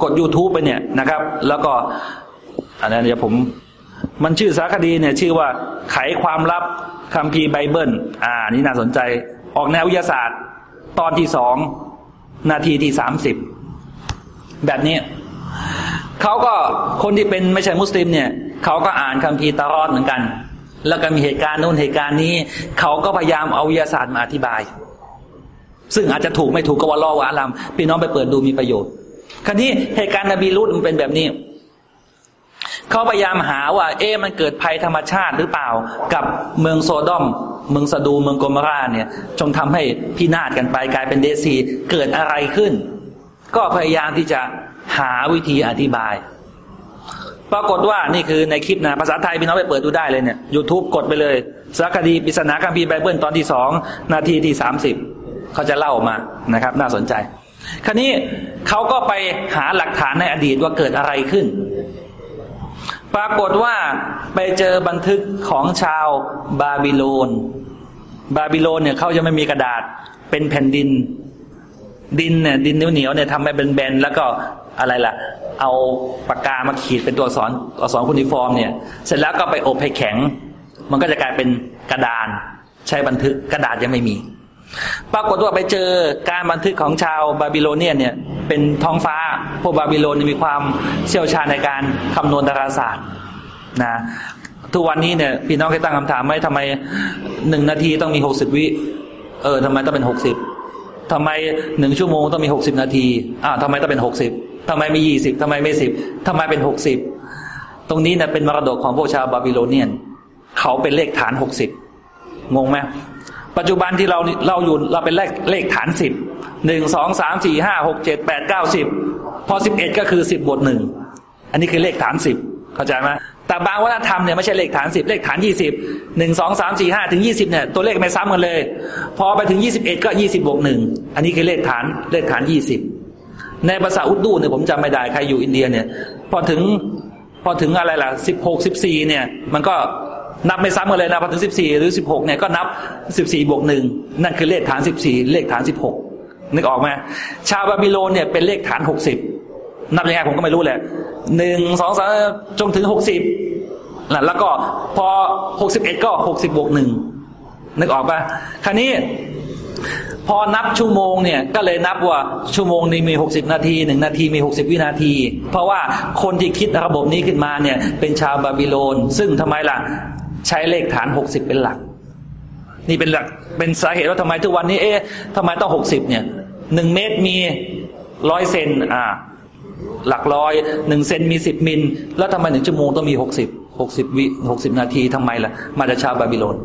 กด YouTube ไปเนี่ยนะครับ แล้วก็อันนั้นเดี๋ยวผมมันชื่อสารคดีเนี่ยชื่อว่าไขความลับคัมภีร์ไบเบิล อ่า นี่น่าสนใจ ออกแนววิทยาศาสตร์ ตอนที่สองนาทีที่สามสิบแบบนี้เขาก็คนที่เป็นไม่ใช่มุสลิมเนี่ยเขาก็อ่านคัมภีร์ตารอดเหมือนกัน แล้วก็มีเหตุการณ์โน้นเหตุการณ์นี้ เขาก็พยายามเอาวิทยาศาสตร์มาอธิบาย ซึ่งอาจจะถูกไม่ถูกก็ว่าล่อวะลำพี่น้องไปเปิดดูมีประโยชน์คราวนี้เหตุการณ์นบีรุตมันเป็นแบบนี้ เขาพยายามหาว่า เอ๊มันเกิดภัยธรรมชาติหรือเปล่า กับเมืองโซดอม เมืองสะดูมเมืองโกมราเนี่ย จนทำให้พินาศกันไปกลายเป็น Dead Sea เกิดอะไรขึ้น ก็พยายามที่จะหาวิธีอธิบาย ปรากฏว่านี่คือในคลิปนะภาษาไทยพี่น้องไปเปิดดูได้เลยเนี่ยยูทูบกดไปเลยสารคดีปริศนาคัมภีร์ไบเบิลตอนที่สองนาทีที่สามสิบเขาจะเล่ามานะครับ น่าสนใจ คราวนี้เขาก็ไปหาหลักฐานในอดีตว่าเกิดอะไรขึ้น ปรากฏว่าไปเจอบันทึกของชาวบาบิโลน บาบิโลนเนี่ยเขาจะไม่มีกระดาษเป็นแผ่นดินดินเนี่ยดินเหนียวๆเนี่ยทำให้เป็นแบนแล้วก็ อะไรล่ะ เอาปากกามาขีดเป็นตัวอักษรอักษร cuneiform เนี่ย เสร็จแล้วก็ไปอบให้แข็ง มันก็จะกลายเป็นกระดาน ใช้บันทึกกระดาษยังไม่มี ปรากฏว่าไปเจอการบันทึกของชาวบาบิโลเนียเนี่ยเป็นท้องฟ้า พวกบาบิโลนมีความเชี่ยวชาญในการคำนวณดาราศาสตร์นะทุกวันนี้เนี่ยพี่น้องเคยตั้งคำถามไหมทำไมหนึ่งนาทีต้องมีหกสิบวิเออทำไมต้องเป็นหกสิบทำไมหนึ่งชั่วโมงต้องมีหกสิบนาทีอ่าทำไมต้องเป็นหกสิบ ทำไมไม่ยี่สิบทำไมไม่สิบทำไมเป็นหกสิบตรงนี้เนี่ยเป็นมรดกของพวกชาวบาบิโลเนียน เขาเป็นเลขฐานหกสิบงงไหมปัจจุบันที่เราเราอยู่เราเป็นเลขเลขฐานสิบหนึ่งสองสามสี่ห้าหกเจ็ดแปดเก้าสิบพอสิบเอ็ดก็คือสิบบวกหนึ่งอันนี้คือเลขฐานสิบเข้าใจไหมแต่บางวัฒนธรรมเนี่ยไม่ใช่เลขฐานสิบเลขฐานยี่สิบหนึ่งสองสามสี่ห้าถึงยี่สิบเนี่ยตัวเลขไม่ซ้ำกันเลย พอไปถึงยี่สิบเอ็ดก็ยี่สิบบวกหนึ่งอันนี้คือเลขฐานเลขฐานยี่สิบ ในภาษาอุดดูเนี่ยผมจำไม่ได้ใครอยู่อินเดียเนี่ย พอถึงพอถึงอะไรล่ะสิบหกสิบสี่เนี่ย มันก็นับไม่ซ้ำกันเลยนะพอถึงสิบสี่หรือสิบหกเนี่ยก็นับสิบสี่บวกหนึ่งนั่นคือเลขฐานสิบสี่เลขฐานสิบหกนึกออกไหมชาวบาบิโลนเนี่ยเป็นเลขฐานหกสิบนับยังไงผมก็ไม่รู้แหละหนึ่งสองสามจนถึงหกสิบแล้วก็พอหกสิบเอ็ดก็หกสิบบวกหนึ่งนึกออกปะคราวนี้ พอนับชั่วโมงเนี่ยก็เลยนับว่าชั่วโมงนี้มีหกสิบนาทีหนึ่งนาทีมีหกสิบวินาที เพราะว่าคนที่คิดระบบนี้ขึ้นมาเนี่ยเป็นชาวบาบิโลน ซึ่งทำไมล่ะใช้เลขฐานหกสิบเป็นหลัก นี่เป็นหลักเป็นสาเหตุว่าทำไมทุกวันนี้เอ๊ะทำไมต้องหกสิบเนี่ยหนึ่งเมตรมีร้อยเซนอ่าหลักร้อยหนึ่งเซนมีสิบมิล แล้วทำไมหนึ่งชั่วโมงต้องมีหกสิบหกสิบวิหกสิบนาทีทำไมล่ะ มาจากชาวบาบิโลน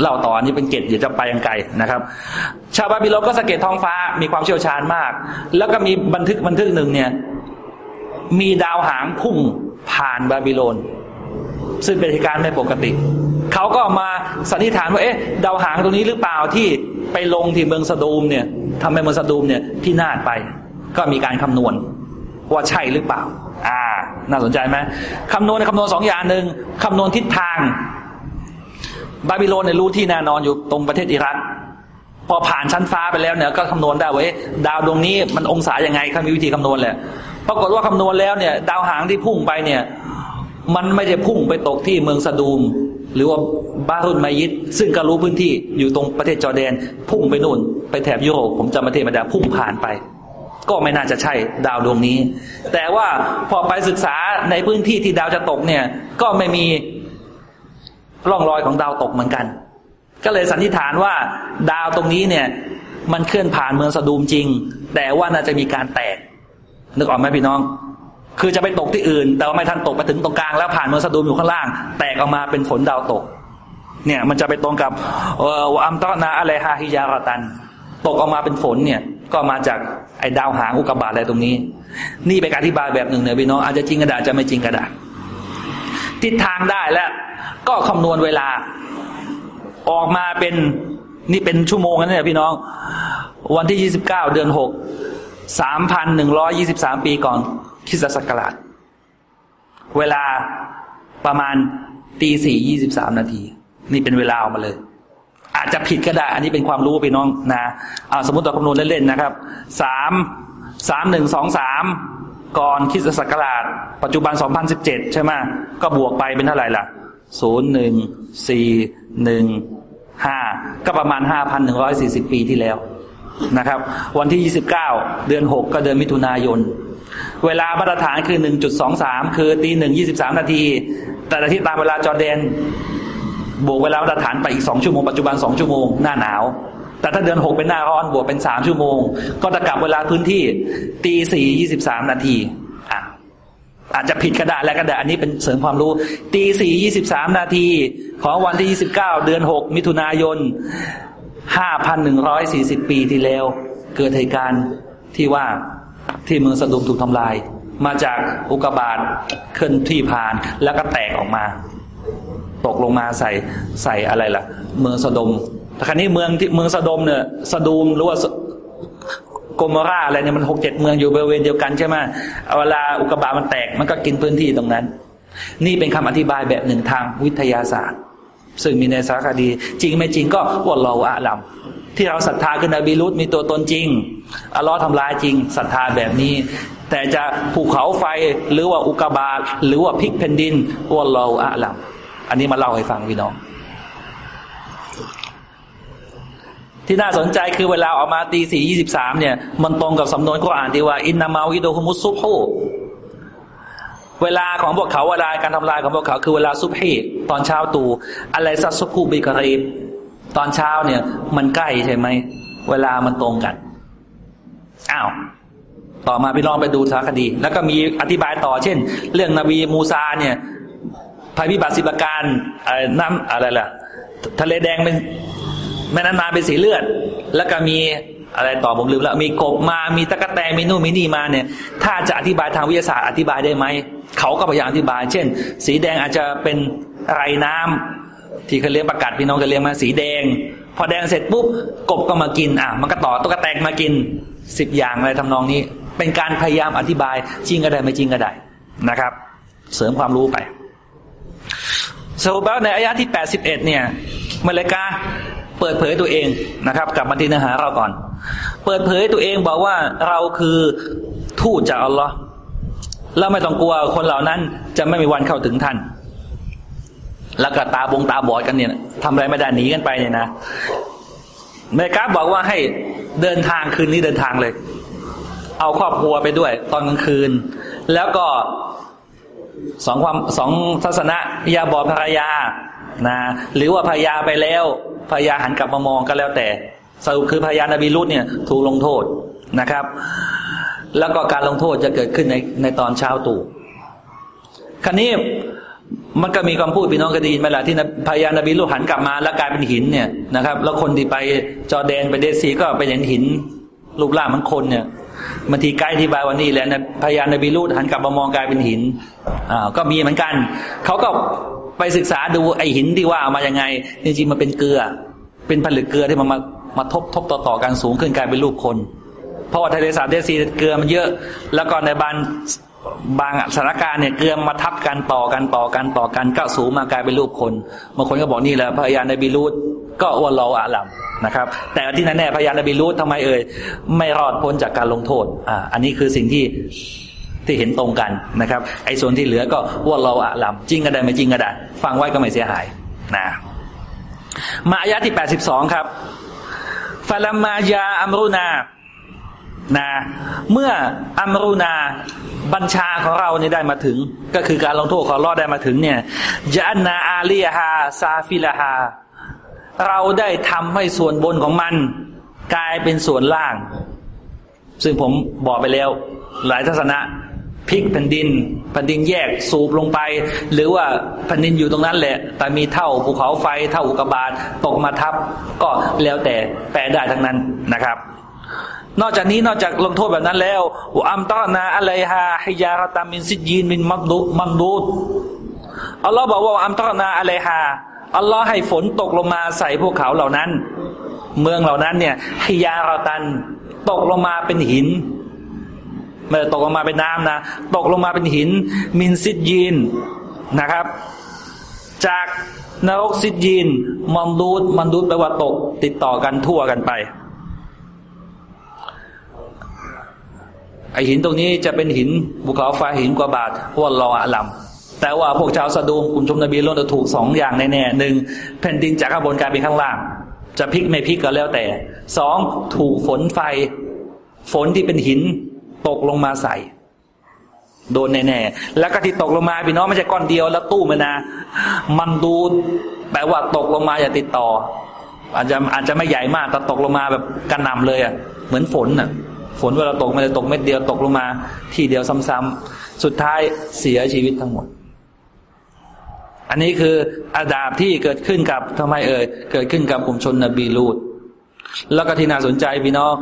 เล่าต่ออันนี้เป็นเกตเดี๋ยวจะไปยังไกลนะครับ ชาวบาบิโลนก็สังเกตท้องฟ้ามีความเชี่ยวชาญมาก แล้วก็มีบันทึกบันทึกหนึ่งเนี่ย มีดาวหางพุ่งผ่านบาบิโลน ซึ่งเป็นเหตุการณ์ไม่ปกติ เขาก็มาสันนิษฐานว่าเอ๊ะดาวหางตรงนี้หรือเปล่าที่ไปลงที่เมืองสะดูมเนี่ยทำให้เมืองสะดูมเนี่ยที่นาดไป ก็มีการคำนวณว่าใช่หรือเปล่า อ่า น่าสนใจไหมคำนวณในคำนวณสองอย่างหนึ่งคำนวณทิศทาง บาบิโลนเนี่ยรู้ที่แน่นอนอยู่ตรงประเทศอิรักพอผ่านชั้นฟ้าไปแล้วเนี่ยก็คำนวณได้ว่าดาวดวงนี้มันองศาอย่างไงเขามีวิธีคำนวณแหละปรากฏว่าคำนวณแล้วเนี่ยดาวหางที่พุ่งไปเนี่ย มันไม่ได้พุ่งไปตกที่เมืองสะดูม หรือว่าบารุนมายิดซึ่งก็รู้พื้นที่อยู่ตรงประเทศจอร์แดน พุ่งไปนู่น ไปแถบยุโรปผมจำประเทศไม่ได้พุ่งผ่านไป ก็ไม่น่าจะใช่ดาวดวงนี้ แต่ว่าพอไปศึกษาในพื้นที่ที่ดาวจะตกเนี่ย ก็ไม่มี ร่องรอยของดาวตกเหมือนกัน ก็เลยสันนิษฐานว่าดาวตรงนี้เนี่ย มันเคลื่อนผ่านเมืองสะดูมจริง แต่ว่าน่าจะมีการแตก นึกออกไหมพี่น้อง คือจะไปตกที่อื่น แต่ว่าไม่ทันตกไปถึงตรงกลางแล้วผ่านเมืองสะดูมอยู่ข้างล่าง แตกออกมาเป็นฝนดาวตก เนี่ย มันจะไปตรงกับอัมตอนาอะไรฮาฮิยารตัน ตกออกมาเป็นฝนเนี่ย ก็มาจากไอ้ดาวหางอุกกาบาตอะไรตรงนี้ นี่เป็นการอธิบายแบบหนึ่งเนี่ยพี่น้องอาจจะจริงกระดาษจะไม่จริงกระดาษ ทิศทางได้แล้ว ก็คำนวณเวลา ออกมาเป็นนี่เป็นชั่วโมงนะเนี่ยพี่น้อง วันที่ยี่สิบเก้าเดือนหกสามพันหนึ่งร้อยี่สิบสามปีก่อนคริสตศักราช เวลาประมาณตีสี่ยี่สิบสามนาที นี่เป็นเวลาออกมาเลย อาจจะผิดก็ได้ อันนี้เป็นความรู้พี่น้องนะอ่าสมมติเราคำนวณเล่นๆนะครับสามสามหนึ่งสองสาม ก่อนคริสตศักราช ปัจจุบันสองพันสิบเจ็ดใช่ไหมก็บวกไปเป็นเท่าไหร่ล่ะศูนย์หนึ่งสี่หนึ่งห้าก็ประมาณห้าพันหนึ่งร้อยสี่สิบปีที่แล้วนะครับ วันที่ยี่สิบเดือนหกก็เดือนมิถุนายน เวลามาตรฐานคือหนึ่งจุดสองสามคือตีหนึ่งยีนาที แต่ที่ตามเวลาจอร์แดน บวกเวลามาตรฐานไปอีกสองชั่วโมง ปัจจุบันสองชั่วโมง หน้าหนาว แต่ถ้าเดือนหกเป็นหน้าร้อนบวกเป็นสามชั่วโมง ก็จะกลับเวลาพื้นที่ตีสี่ยี่สิบสามนาทีอะอาจจะผิดกระดาษและกระดาษอันนี้เป็นเสริมความรู้ตีสี่ยี่สิบสามนาที ของวันที่ยี่สิบเก้าเดือนหกมิถุนายนห้าพันหนึ่งร้อยสี่สิบปีที่แล้ว เกิดเหตุการณ์ที่ว่าที่เมืองสะดุมถูกทำลาย มาจากอุกกาบาตเคลื่อนที่ผ่านแล้วก็แตกออกมา ตกลงมาใส่ใส่อะไรล่ะ เมืองสะดม แต่ครั้นี้เมืองที่เมืองสะดมเนี่ยสะดูมหรือว่าโกมอราอะไรเนี่ยมันหกเจ็ดเมืองอยู่บริเวณเดียวกันใช่ไหมเวลาอุกกาบาตมันแตกมันก็กินพื้นที่ตรงนั้น นี่เป็นคำอธิบายแบบหนึ่งทางวิทยาศาสตร์ ซึ่งมีในสารคดี จริงไม่จริงก็วอลลออาลัมที่เราศรัทธาคือนบีรุตมีตัวตนจริงอัลลอฮ์ทำลายจริงศรัทธาแบบนี้ แต่จะภูเขาไฟหรือว่าอุกกาบาตหรือว่าพิกแผ่นดินวอลลออาลัมอันนี้มาเล่าให้ฟังพี่น้อง ที่น่าสนใจคือเวลาออกมาตีสี่ยี่สิบสามเนี่ย มันตรงกับสำนวนก็อ่านที่ว่า อินนามาวิโดฮุมุสซุบฮูเวลาของพวกเขาเวลาการทำลายของพวกเขาคือเวลาซุบฮีตอนเช้าตู่อะไรซัสซุบฮูบิกรีบตอนเช้าเนี่ย มันใกล้ใช่ไหม เวลามันตรงกัน อ้าว ต่อมาพี่ลองไปดูสารคดี แล้วก็มีอธิบายต่อ เช่น เรื่องนบีมูซาเนี่ยภัยพิบัติสิบประการน้ำอะไรล่ะทะเลแดงเป็น แม่น้ำนาเป็นสีเลือด แล้วก็มีอะไรต่อผมลืมแล้วมีกบมามีตะกะแตมีนู่นมีนี่มาเนี่ย ถ้าจะอธิบายทางวิทยาศาสตร์อธิบายได้ไหมเขาก็พยายามอธิบาย เช่น สีแดงอาจจะเป็นไรน้ำที่เขาเลี้ยงประกาศพี่น้องก็เลี้ยงมาสีแดง พอแดงเสร็จปุ๊บกบก็มากินอะมันก็ต่อตุ๊กแตกมากินสิบอย่างอะไรทำนองนี้ เป็นการพยายามอธิบายจริงก็ได้ไม่จริงก็ได้นะครับ เสริมความรู้ไปสรุปแล้วในอายะที่แปดสิบเอ็ดเนี่ยมาเลกา เปิดเผยตัวเองนะครับ กลับมาที่เนื้อหาเราก่อน เปิดเผยตัวเองบอกว่าเราคือทูตจากอัลลอฮ์แล้วไม่ต้องกลัวคนเหล่านั้นจะไม่มีวันเข้าถึงท่าน แล้วก็ตาบงตาบอดกันเนี่ยทำอะไรไม่ได้หนีกันไปเนี่ยนะเมกาบอกว่าให้เดินทางคืนนี้เดินทางเลย เอาครอบครัวไปด้วย ตอนกลางคืน แล้วก็สองความสองทัศนะอย่าบอกภรรยา นะ หรือว่าภรรยาไปแล้วภรรยาหันกลับมามองก็แล้วแต่ สรุปคือภรรยาบีรุตเนี่ยถูกลงโทษนะครับ แล้วก็การลงโทษจะเกิดขึ้นในในตอนเช้าตู่คราวนี้มันก็มีคำพูดพี่น้องก็ดีไหมล่ะที่พญานบีลูกหันกลับมาแล้วกลายเป็นหินเนี่ยนะครับ แล้วคนที่ไปจอแดนไปเดซีก็ไปเห็นหินรูปร่างมันคนเนี่ยบางทีใกล้ที่บายวันนี้แหละนะพญานบีลูกหันกลับมามองกลายเป็นหินอ่าก็มีเหมือนกัน เขาก็ ไปศึกษาดูไอหินที่ว่ามายังไงจริงๆมันเป็นเกลือ เป็นผลึกเกลือที่มันมามาทบทบต่อต่อกันสูงขึ้นกลายเป็นรูปคน เพราะว่าทะเลสาบเดซีเกลือมันเยอะ แล้วก็ในบานบางสถานการณ์เนี่ยเกลือมาทับกันต่อกันต่อกันต่อกันก็สูงมากลายเป็นรูปคนบางคนก็บอกนี่แหละพยานในบิรูดก็อวนรออาลัมนะครับ แต่ที่แน่ๆพยานในบิรูดทำไมเอ่ยไม่รอดพ้นจากการลงโทษอ่าอันนี้คือสิ่งที่ ที่เห็นตรงกันนะครับ ไอ้ส่วนที่เหลือก็والله أعلمจริงก็ได้ไม่จริงก็ได้ฟังไว้ก็ไม่เสียหายนะมาอายะที่แปดสิบสองครับفلما جاء أمرناนะเมื่อأمرناบัญชาของเราเนี่ยได้มาถึง ก็คือการลงโทษของอัลลอฮ์ได้มาถึงเนี่ยجعلنا عاليها سافلهاเราได้ทำให้ส่วนบนของมัน กลายเป็นส่วนล่าง ซึ่งผมบอกไปแล้ว หลายทัศนะ พลิกแผ่นดินแผ่นดินแยกสูบลงไป หรือว่าแผ่นดินอยู่ตรงนั้นแหละ แต่มีเท่าภูเขาไฟเท่าอุกกาบาตตกมาทับ ก็แล้วแต่แปลได้ทั้งนั้นนะครับ นอกจากนี้นอกจากลงโทษแบบนั้นแล้วอัมตอนาอะไรฮะฮิยารตามินซิจีนมินมักดุมักดูดอัลลอฮ์บอกว่าอัมตอนาอะไรฮะอัลลอฮ์ให้ฝนตกลงมาใส่พวกเขาเหล่านั้น เมืองเหล่านั้นเนี่ยฮิยารตันตกลงมาเป็นหิน ไม่ตกลงมาเป็นน้ำนะ ตกลงมาเป็นหิน มินซิจีนนะครับ จากนรกซิจีนมันดูดมันดูดแปลว่าตก ติดต่อกันทั่วกันไปไอหินตรงนี้จะเป็นหินบุเขาไฟหินกว่าบาทว่าลออะลัมแต่ว่าพวกชาวสะดูมกลุ่มชมนบีล้วนจะถูกสองอย่างแน่ๆหนึ่งแผ่นดินจากข้างบนกลายเป็นข้างล่าง จะพลิกไม่พลิกก็แล้วแต่สองถูกฝนไฟ ฝนที่เป็นหิน ตกลงมาใส่ โดนแน่ๆแล้วก็ที่ตกลงมาพี่น้องไม่ใช่ก้อนเดียวแล้วตู้มันนะมันดูแปลว่าตกลงมาอย่าติดต่อ อาจจะอาจจะไม่ใหญ่มากแต่ตกลงมาแบบกระหน่ำเลยอะเหมือนฝนอะ ฝนเวลาตกมันจะตกเม็ดเดียวตกลงมา ทีเดียวซ้ำๆสุดท้ายเสียชีวิตทั้งหมด อันนี้คืออาดาบที่เกิดขึ้นกับทำไมเอ่ยเกิดขึ้นกับกลุ่มชนนบีลูดแล้วก็ที่น่าสนใจพี่น้อง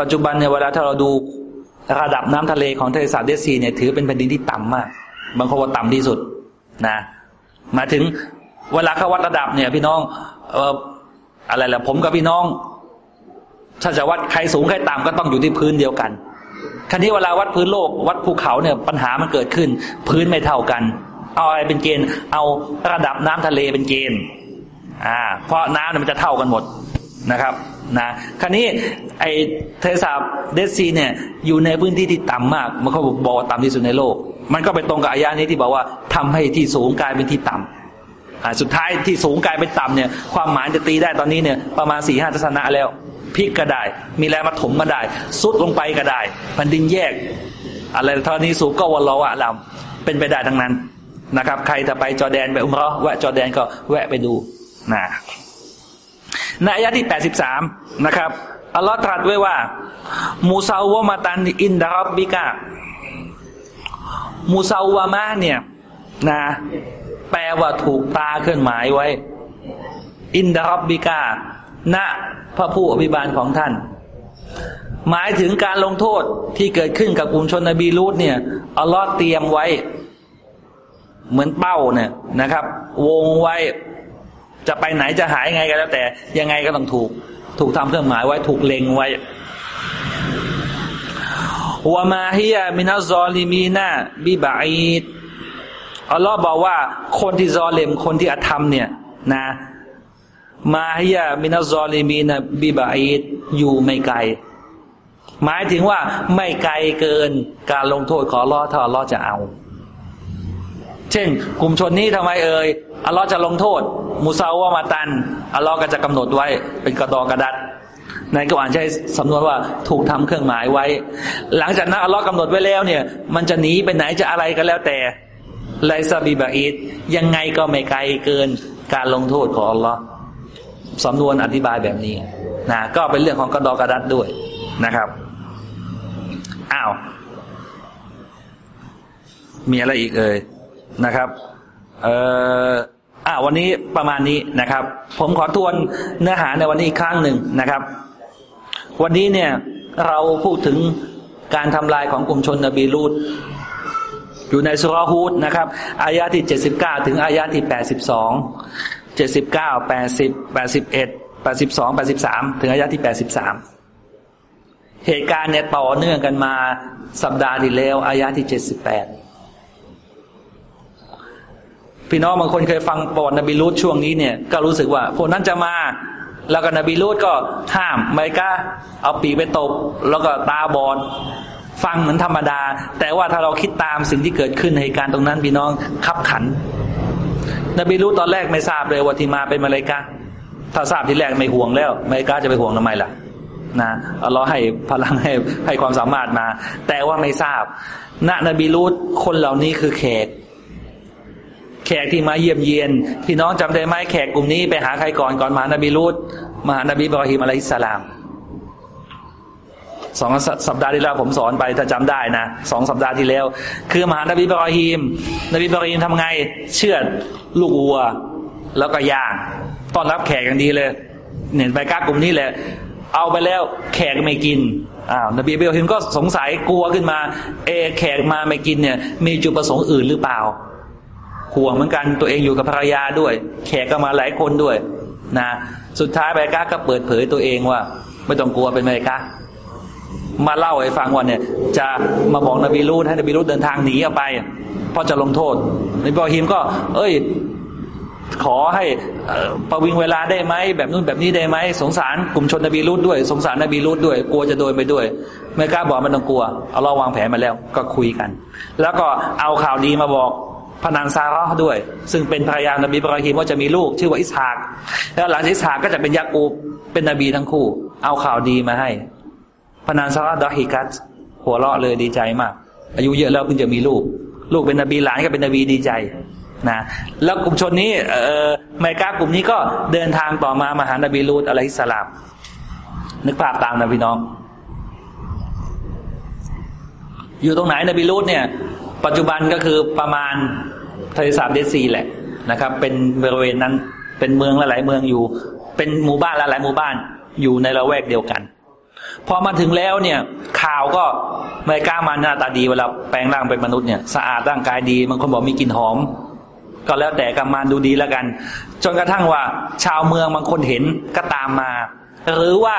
ปัจจุบันเนี่ยเวลาถ้าเราดู ระดับน้ำทะเลของทะเลสาบเดซีเนี่ยถือเป็นแผ่นดินที่ต่ำมาก บางคนว่าต่ำที่สุดนะมาถึงเวลาเขาวัดระดับเนี่ย พี่น้องเอ่ออะไรล่ะผมกับพี่น้อง ถ้าจะวัดใครสูงใครต่ำก็ต้องอยู่ที่พื้นเดียวกันครั้นี้เวลาวัดพื้นโลก วัดภูเขาเนี่ยปัญหามันเกิดขึ้น พื้นไม่เท่ากัน เอาอะไรเป็นเกณฑ์ เอาระดับน้ำทะเลเป็นเกณฑ์ อ่า เพราะน้ำเนี่ยมันจะเท่ากันหมดนะครับ นะครั้นี้ไอเทสาเดซีเนี่ยอยู่ในพื้นที่ที่ต่ำมาก มันเขาบอกว่าต่ำที่สุดในโลก มันก็ไปตรงกับอายานี้ที่บอกว่าทำให้ที่สูงกลายเป็นที่ต่ำอ่าสุดท้ายที่สูงกลายเป็นต่ำเนี่ยความหมายจะตีได้ตอนนี้เนี่ยประมาณสี่ห้าทัศนะแล้วพลิกก็ได้ มีแรงมาถมมาได้สุดลงไปก็ได้แผ่นดินแยก อะไรเท่านี้สูงก็วันเราอะลำเป็นไปได้ทั้งนั้นนะครับ ใครจะไปจอแดนไปอุมรอแวะจอแดนก็แวะไปดูนะ ในอายะที่แปดสิบสามนะครับ อัลลอฮ์ตรัสไว้ว่า มูซาวะมาตันอินดารบบิกามูซาวะมาเนี่ย นะ แปลว่าถูกตาเคลื่อนหมายไว้ อินดารบบิกาณพระผู้อภิบาลของท่าน หมายถึงการลงโทษที่เกิดขึ้นกับกลุ่มชนนบีรูดเนี่ยอัลลอฮ์เตรียมไว้ เหมือนเป้าเนี่ยนะครับ วงไว้ จะไปไหนจะหายไงก็แล้ว แต่ยังไงก็ต้องถูก ถูกทำเครื่องหมายไว้ถูกเล็งไว้วามาฮิยามินาซอลิมีนาบิบาอีดอัลลอฮ์บอกว่า คนที่ซอเลมคนที่อธรรมเนี่ย นะ มาฮิยามินาซอลิมีนาบิบาอีดอยู่ไม่ไกล หมายถึงว่าไม่ไกลเกินการลงโทษขอรอถ้าอัลลอฮ์จะเอา เช่น กลุ่มชนนี้ทำไมเอ่ยอัลลอฮ์จะลงโทษมุซาวะมาตันอัลลอฮ์ก็จะกำหนดไว้เป็นกระดองกระดัดในก็อ่านใช้สำนวนว่าถูกทำเครื่องหมายไว้ หลังจากนั้นอัลลอฮ์กำหนดไว้แล้วเนี่ย มันจะหนีไปไหนจะอะไรก็แล้วแต่ไลซาบีบาอิดยังไงก็ไม่ไกลเกินการลงโทษของอัลลอฮ์สำนวนอธิบายแบบนี้นะก็เป็นเรื่องของกระดอกกระดัดด้วยนะครับอ้าวมีอะไรอีกเอ่ย นะครับเอ่ออ่าวันนี้ประมาณนี้นะครับ ผมขอทวนเนื้อหาในวันนี้อีกครั้งหนึ่งนะครับ วันนี้เนี่ยเราพูดถึงการทำลายของกลุ่มชนนบีลูดอยู่ในสุรฮูดนะครับอายาที่เจ็ดสิบเก้าถึงอายาที่แปดสิบสองเจ็ดสิบเก้าแปดสิบแปดสิบเอ็ดแปดสิบสองแปดสิบสามถึงอายาที่แปดสิบสามเหตุการณ์เนี่ยต่อเนื่องกันมาสัปดาห์ที่แล้วอายาที่เจ็ดสิบแปด พี่น้องบางคนเคยฟังปอนนบีลูดช่วงนี้เนี่ยก็รู้สึกว่าพวกนั้นจะมา แล้วก็นบีลูดก็ห้ามไม่กล้าเอาปีไปตบ แล้วก็ตาบอดฟังเหมือนธรรมดา แต่ว่าถ้าเราคิดตามสิ่งที่เกิดขึ้นในเหตุการณ์ตรงนั้นพี่น้องขับขัน นบีลูดตอนแรกไม่ทราบเลยว่าที่มาเป็นมาเลกาถ้าทราบที่แรกไม่ห่วงแล้วไม่กล้าจะไปห่วงทำไมล่ะนะเราให้พลังให้ให้ความสามารถมา แต่ว่าไม่ทราบณนบีลูดคนเหล่านี้คือแขก ขกที่มาเยี่ยมเยียน พี่น้องจำได้ไหมแขกกลุ่มนี้ไปหาใครก่อนก่อนมานบีลูดมาหานบีบรอฮิมอะลัยฮิสสลามสองสัปดาห์ที่แล้วผมสอนไปถ้าจำได้นะสองสัปดาห์ที่แล้ว คือมหานบีบรอฮิมนบีบรอฮิมทำไง เชื่อลูกวัว แล้วก็ย่างต้อนรับแขกอย่างดีเลยเนี่ยไปก้ากลุ่มนี้แหละเอาไปแล้วแขกไม่กินอ้าวนบีเบรอฮิมก็สงสัยกลัวขึ้นมา เอแขกมาไม่กินเนี่ย มีจุดประสงค์อื่นหรือเปล่า ห่วงเหมือนกันตัวเองอยู่กับภรรยาด้วย แขกก็มาหลายคนด้วยนะสุดท้ายเมกาก็เปิดเผยตัวเองว่า ไม่ต้องกลัวเป็นเมกามาเล่าให้ฟังว่าเนี่ย จะมาบอกนบีรูดให้นบีรูดเดินทางหนีออกไปเพราะจะลงโทษนบีบอฮิมก็ เอ้ย ขอให้ประวิงเวลาได้ไหมแบบนู้นแบบนี้ได้ไหมสงสารกลุ่มชนนบีรูดด้วย สงสารนบีรูดด้วย กลัวจะโดนไปด้วยไม่กล้าบอกมันต้องกลัวเอาเราวางแผนมาแล้วก็คุยกัน แล้วก็เอาข่าวดีมาบอก พนางซาร่าด้วย ซึ่งเป็นภรรยานบีบราฮิมว่าจะมีลูกชื่อว่าอิสฮากแล้วหลังจากอิสฮากก็จะเป็นยากูบเป็นนบีทั้งคู่ เอาข่าวดีมาให้พนางซาร่าดอฮิกัสหัวเราะเลยดีใจมาก อายุเยอะแล้วเพิ่งจะมีลูก ลูกเป็นนบีหลานก็เป็นนบีดีใจนะแล้วกลุ่มชนนี้เออไมกากลุ่มนี้ก็เดินทางต่อมามาหานบีลูดอะลัยฮิสลามนึกภาพตามนะพี่น้อง อยู่ตรงไหนนบีลูดเนี่ย ปัจจุบันก็คือประมาณทะเลสาบเดซีแหละนะครับ เป็นบริเวณนั้นเป็นเมืองหลายๆเมืองอยู่ เป็นหมู่บ้านหลายๆหมู่บ้านอยู่ในละแวกเดียวกันพอมาถึงแล้วเนี่ยข่าวก็ไม่กล้ามาหน้าตาดีเวลาแปลงร่างเป็นมนุษย์เนี่ยสะอาดร่างกายดีบางคนบอกมีกลิ่นหอม ก็แล้วแต่กำมานดูดีแล้วกัน จนกระทั่งว่า ชาวเมืองบางคนเห็นก็ตามมา หรือว่า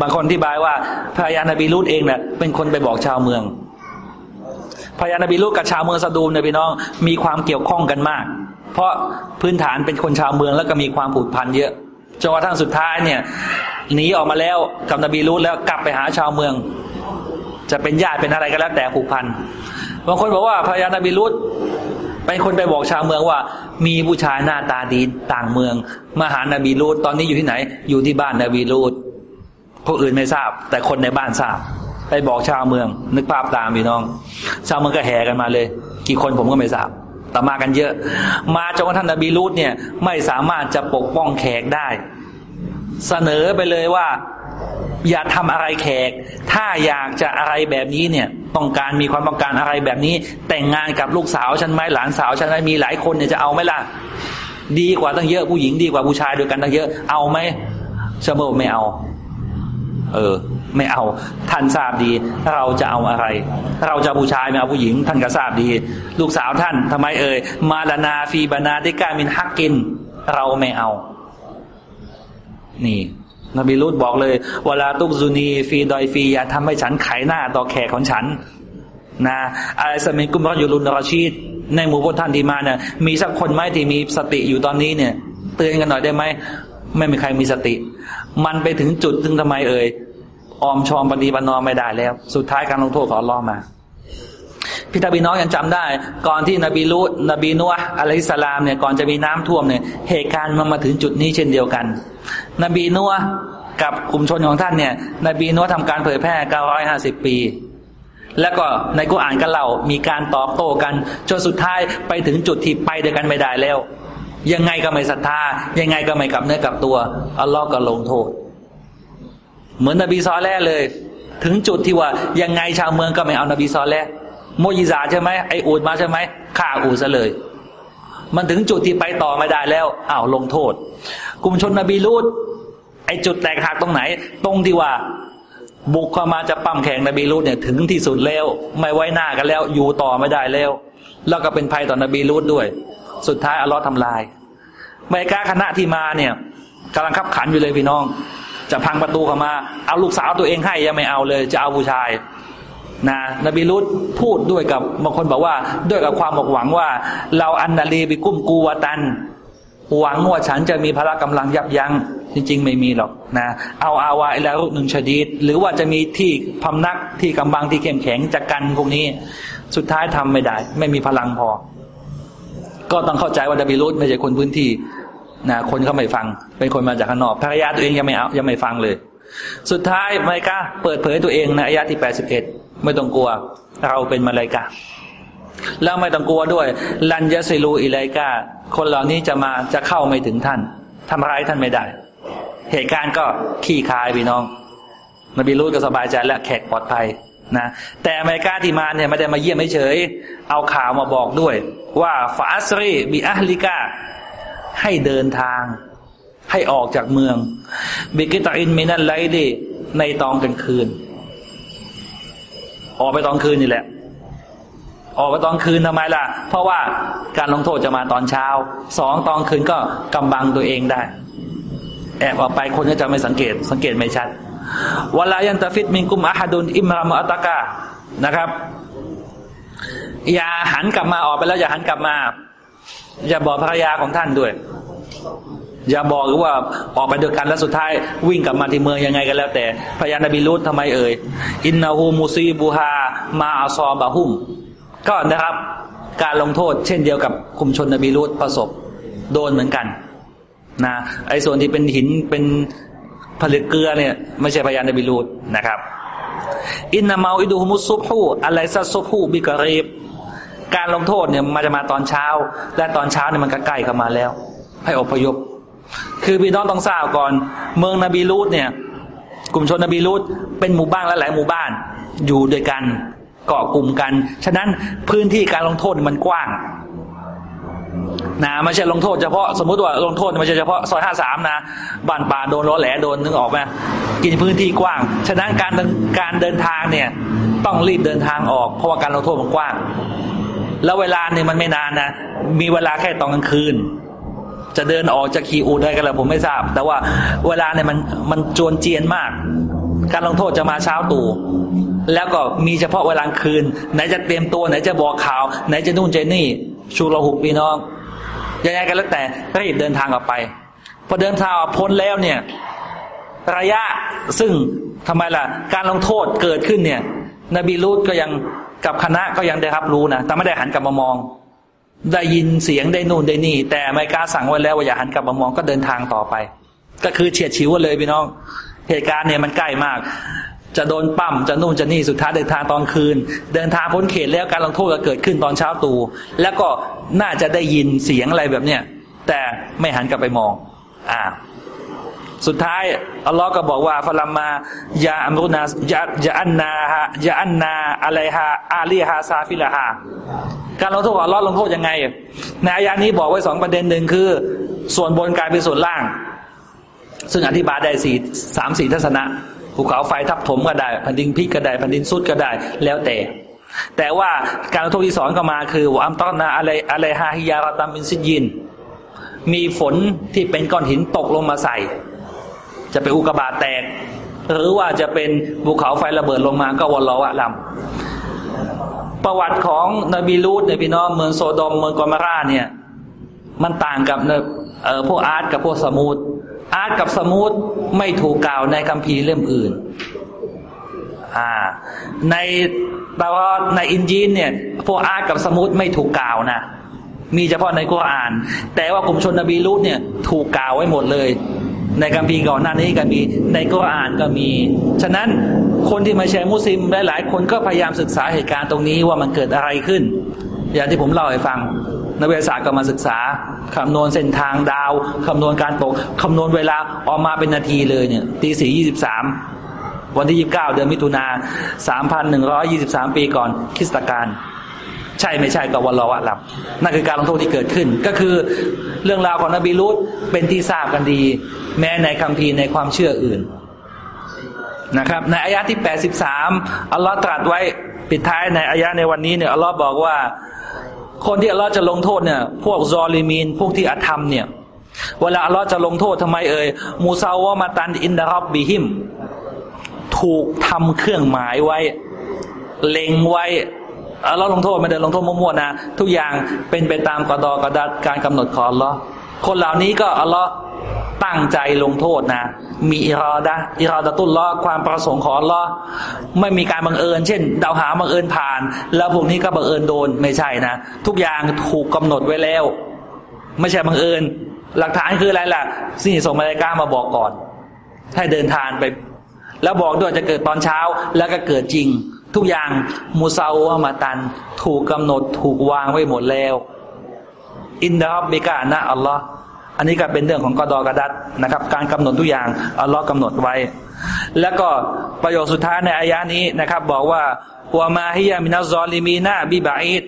บางคนที่บายว่าพระยานบีรูดเองเนี่ยเป็นคนไปบอกชาวเมือง พญานบีลูกกับชาวเมืองซาดูมเนี่ยพี่น้องมีความเกี่ยวข้องกันมาก เพราะพื้นฐานเป็นคนชาวเมืองแล้วก็มีความผูกพันเยอะจนกระทั่งสุดท้ายเนี่ยหนีออกมาแล้วกับนบีลูแล้วกลับไปหาชาวเมือง จะเป็นญาติเป็นอะไรก็แล้วแต่ผูกพันบางคนบอกว่าพญานบีลูดเป็นคนไปบอกชาวเมืองว่า มีผู้ชายหน้าตาดีต่างเมืองมาหานบีลูดตอนนี้อยู่ที่ไหน อยู่ที่บ้านนบีลูดผู้อื่นไม่ทราบ แต่คนในบ้านทราบ ไปบอกชาวเมือง นึกภาพตามพี่น้อง ชาวเมืองก็แห่กันมาเลย กี่คนผมก็ไม่ทราบแต่มากันเยอะ มาจนกระทั่งนบีลูดเนี่ยไม่สามารถจะปกป้องแขกได้ เสนอไปเลยว่า อย่าทำอะไรแขก ถ้าอยากจะอะไรแบบนี้เนี่ย ต้องการมีความต้องการอะไรแบบนี้ แต่งงานกับลูกสาวฉันไหมหลานสาวฉันไหมมีหลายคนเนี่ยจะเอาไหมล่ะ ดีกว่าตั้งเยอะผู้หญิงดีกว่าผู้ชายด้วยกันตั้งเยอะเอาไหมชาโมไม่เอา เออ ไม่เอาท่านทราบดี เราจะเอาอะไร เราจะผู้ชายไม่เอาผู้หญิง ท่านก็ทราบดี ลูกสาวท่านทำไมเอ่ยมาลานาฟีบานาได้กามินฮักกิน เราไม่เอา นี่นบีรุดบอกเลยเวลาตุกซุนีฟีดอยฟีอย่าทำให้ฉันไขหน้าต่อแขกของฉัน นะอะไรสมิกุมรอยูรุนรชีดในหมู่พวกท่านที่มาเนี่ยมีสักคนไหมที่มีสติอยู่ตอนนี้เนี่ย เตือนกันหน่อยได้ไหมไม่มีใครมีสติ มันไปถึงจุดถึงทำไมเอ่ย ออมชอมปฏิบัตินอไม่ได้แล้ว สุดท้ายการลงโทษของล่อมาพี่ตาบีน้องยังจำได้ ก่อนที่นบีลูนบีนัวอะลัยสลามเนี่ยก่อนจะมีน้ำท่วมเนี่ยเหตุการณ์มันมาถึงจุดนี้เช่นเดียวกัน นบีนัวกับกลุ่มชนของท่านเนี่ย นบีนัวทำการเผยแพร่ 950 ปี แล้วก็ในกุรอานก็เล่ามีการตอบโต้กันจนสุดท้ายไปถึงจุดที่ไปเด้วกันไม่ได้แล้ว ยังไงก็ไม่ศรัทธา ยังไงก็ไม่กลับเนื้อกลับตัวอัลลอฮ์ก็ลงโทษ เหมือนนบีซอแลเลย ถึงจุดที่ว่ายังไงชาวเมืองก็ไม่เอานบีซอแลโมยิซาใช่ไหมไออูดมาใช่ไหมฆ่าอูดซะเลย มันถึงจุดที่ไปต่อไม่ได้แล้วอ้าวลงโทษ กลุ่มชนนบีลูดไอจุดแตกหักตรงไหน ตรงที่ว่าบุกเข้ามาจะปั้มแข่งนบีลูดเนี่ยถึงที่สุดแล้ว ไม่ไว้หน้ากันแล้ว อยู่ต่อไม่ได้แล้ว แล้วก็เป็นภัยต่อนบีลูดด้วย สุดท้ายอัลลอฮ์ทำลายเมกาคณะที่มาเนี่ยกำลังขับขันอยู่เลยพี่น้อง จะพังประตูเข้ามา เอาลูกสาวตัวเองให้ยังไม่เอาเลย จะเอาผู้ชายนะนบีรุดพูดด้วยกับบางคนบอกว่า ด้วยกับความหวังว่า เราอันนาลีไปกุ้มกูวตัน หวังว่าฉันจะมีพละกำลังยับยัง้งจริง ๆ ไม่มีหรอกนะเอาอาวาแล้วหนึ่งชดีดหรือว่าจะมีที่พำนักที่กำบังที่เข้มแข็งจากกันพวกนี้ สุดท้ายทำไม่ได้ ไม่มีพลังพอ ก็ต้องเข้าใจว่านบีรุดไม่ใช่คนพื้นที่ นะคนเขาไม่ฟัง เป็นคนมาจากข้างนอกภรรยาตัวเองยังไม่เอายังไม่ฟังเลย สุดท้ายมาเลกาเปิดเผยตัวเองในอายะที่แปดสิบเอ็ดไม่ต้องกลัว เราเป็นมาเลกาแล้วไม่ต้องกลัวด้วย ลันยาซิลูอิเลกาคนเหล่านี้จะมาจะเข้าไม่ถึงท่านทำร้ายท่านไม่ได้ เหตุการณ์ก็ขี้คายพี่น้องนบีรูดก็สบายใจและแขกปลอดภัยนะแต่อเมริกาที่มาเนี่ยไม่ได้มาเยี่ยมไม่เฉยเอาข่าวมาบอกด้วย ว่าฟาสรีบีอัลิกา ให้เดินทาง ให้ออกจากเมืองบิกิตาอินมินันไลดีในตอนกลางคืน ออกไปตอนคืนนี่แหละ ออกไปตอนคืนทำไมล่ะ เพราะว่าการลงโทษจะมาตอนเช้า สองตอนคืนก็กำบังตัวเองได้ แอบออกไปคนก็จะไม่สังเกต สังเกตไม่ชัดวลายันตฟิตมิงกุมอาฮดุนอิมรามอัตกานะครับ อย่าหันกลับมาออกไปแล้วอย่าหันกลับมา อย่าบอกภรรยาของท่านด้วย อย่าบอกหรือว่าออกไปด้วยกันแล้วสุดท้าย วิ่งกลับมาที่เมืองยังไงกันแล้ว แต่พยานบีรุตทำไมเอ่ยอินนาฮูมูซีบูฮามาอัซอบะฮุมก็นะครับ การลงโทษเช่นเดียวกับคุมชนนบีรุตประสบโดนเหมือนกันนะไอ้ส่วนที่เป็นหินเป็นผลึกเกลือเนี่ยไม่ใช่พยานนบีรุตนะครับ อินนามาอิดูฮุมุซุบฮูอะไรซะซุบฮูบิกรีบ การลงโทษเนี่ยมันจะมาตอนเช้า และตอนเช้าเนี่ยมันก็ใกล้เข้ามาแล้ว ให้อพยพ คือพี่น้องต้องทราบก่อน เมืองนบีลูดเนี่ย กลุ่มชนนบีลูดเป็นหมู่บ้านและหลายหมู่บ้าน อยู่ด้วยกันเกาะกลุ่มกัน ฉะนั้นพื้นที่การลงโทษมันกว้างนะไม่ใช่ลงโทษเฉพาะสมมุติว่าลงโทษไม่ใช่เฉพาะซอยห้าสามนะบ้านป่าโดนล้อแหลโดนนึกออกไหมกินพื้นที่กว้าง ฉะนั้นการการเดินทางเนี่ย ต้องรีบเดินทางออก เพราะว่าการลงโทษมันกว้าง แล้วเวลาเนี่ยมันไม่นานนะ มีเวลาแค่ตอนกลางคืน จะเดินออกจะขี่อูดได้กันแล้วผมไม่ทราบ แต่ว่าเวลาเนี่ยมันมันจวนเจียนมาก การลงโทษจะมาเช้าตู่แล้วก็มีเฉพาะเวลาคืน ไหนจะเตรียมตัวไหนจะบอกข่าว ไหนจะนู่นเจนี่ ชูเราหุบพี่น้องยังไงกันแล้วแต่รีบเดินทางออกไปพอเดินทางพ้นแล้วเนี่ย ระยะซึ่งทำไมล่ะ การลงโทษเกิดขึ้นเนี่ย นบีลูดก็ยังกับคณะก็ยังได้รับรู้นะแต่ไม่ได้หันกลับมามอง ได้ยินเสียงได้นู่นได้นี่ แต่ไม่กล้าสั่งไว้แล้วว่าอย่าหันกลับมามองก็เดินทางต่อไป ก็คือเฉียดฉิวเลยพี่น้องเหตุการณ์เนี่ยมันใกล้มาก จะโดนปั้มจะนู่นจะนี่สุดท้ายเดินทางตอนคืน เดินทางพ้นเขตแล้วการลงโทษก็เกิดขึ้นตอนเช้าตรู่แล้วก็น่าจะได้ยินเสียงอะไรแบบเนี้ยแต่ไม่หันกลับไปมอง อ่า สุดท้ายอัลลอฮ์ก็บอกว่าفلما جاء أمرنا جا جعلنا ฮะ جعلناอะไรฮะعاليها سافلهاการลงโทษอัลลอฮ์ลงโทษยังไงในอายะนี้บอกไว้สองประเด็นหนึ่งคือ ส่วนบนกลายเป็นส่วนล่าง ซึ่งอธิบายได้สี่สามสี่ทัศนะภูเขาไฟทับถมก็ได้แผ่นดินพิกก็ได้แผ่นดินสุดก็ได้แล้วแต่ แต่ว่าการลงโทษที่สอนก็มาคือว่าอัมตอนนาอะไรอะไรฮาฮิยาราตัมมินซิยินมีฝนที่เป็นก้อนหินตกลงมาใส่ จะเป็นอุกกาบาตแตก หรือว่าจะเป็นภูเขาไฟระเบิดลงมาก็วันลอวะลำประวัติของนบีลูดในพี่น้องเมืองโซโดมเมืองกอมาราเนี่ย มันต่างกับเอ่อพวกอ๊าดกับพวกษะมูดอ๊าดกับษะมูดไม่ถูกกล่าวในคัมภีร์เล่มอื่น อ่า ในแต่ว่าในอินญีลเนี่ย พวกอ๊าดกับษะมูดไม่ถูกกล่าวนะมีเฉพาะในกุรอาน แต่ว่ากลุ่มชนนบีลูดเนี่ย ถูกกล่าวไว้หมดเลย ในคัมภีร์ก่อนหน้านี้ก็มีในกุรอานก็มี ฉะนั้นคนที่มิใช่มุสลิมหลาย ๆ คนก็พยายามศึกษาเหตุการณ์ตรงนี้ว่ามันเกิดอะไรขึ้น อย่างที่ผมเล่าให้ฟังนักวิทยาศาสตร์ก็มาศึกษาคำนวณเส้นทางดาวคำนวณการตกคำนวณเวลาออกมาเป็นนาทีเลยเนี่ยตีสี่ยี่สิบสามวันที่ยี่บเก้าเดือนมิถุนาสามพันหนึ่งร้อยี่สิบสามปีก่อนคริสตกาลใช่ไม่ใช่ก็วันรอวะลับนั่นคือการลงโทษที่เกิดขึ้น ก็คือเรื่องราวของนบีลูตเป็นที่ทราบกันดี แม้ในคัมภีในความเชื่ออื่นนะครับ ในอายะที่แปดสิบสามอัลลอฮ์ตรัสไว้ปิดท้ายในอายะในวันนี้เนี่ยอัลลอฮ์บอกว่า คนที่อัลลอฮ์จะลงโทษเนี่ย พวกซอลิมีนพวกที่อธรรมเนี่ย เวลาอัลลอฮ์จะลงโทษทำไมเอ่ยมูซาวะมาตันอินดารอบบิฮิม ถูกทำเครื่องหมายไว้ เล็งไว้อัลลอฮ์ลงโทษไม่ได้ลงโทษมั่วๆนะ ทุกอย่างเป็นไปตามกอดอกระดัดการกำหนดของอัลลอฮ์คนเหล่านี้ก็อัลลอฮ์ ตั้งใจลงโทษนะ มีอิรอดะอิรอดะตุลลอความประสงค์ของลอไม่มีการบังเอิญ เช่นดาวหาบังเอิญผ่าน แล้วพวกนี้ก็บังเอิญโดนไม่ใช่นะ ทุกอย่างถูกกำหนดไว้แล้ว ไม่ใช่บังเอิญ หลักฐานคืออะไรล่ะ สิ่งส่งมาเลกามาบอกก่อน ให้เดินทางไป แล้วบอกด้วยจะเกิดตอนเช้าแล้วก็เกิดจริง ทุกอย่างมูซาอมาตัน ถูกกำหนดถูกวางไว้หมดแล้ว อินดาบิกานะอัลลอฮ์ อันนี้ก็เป็นเรื่องของกอดอกระดัดนะครับ การกำหนดทุกอย่างอัลลอฮ์กำหนดไว้ แล้วก็ประโยคสุดท้ายในอายะนี้นะครับ บอกว่าหัวมาฮิยามินาซอลิมีนาบิบาอิด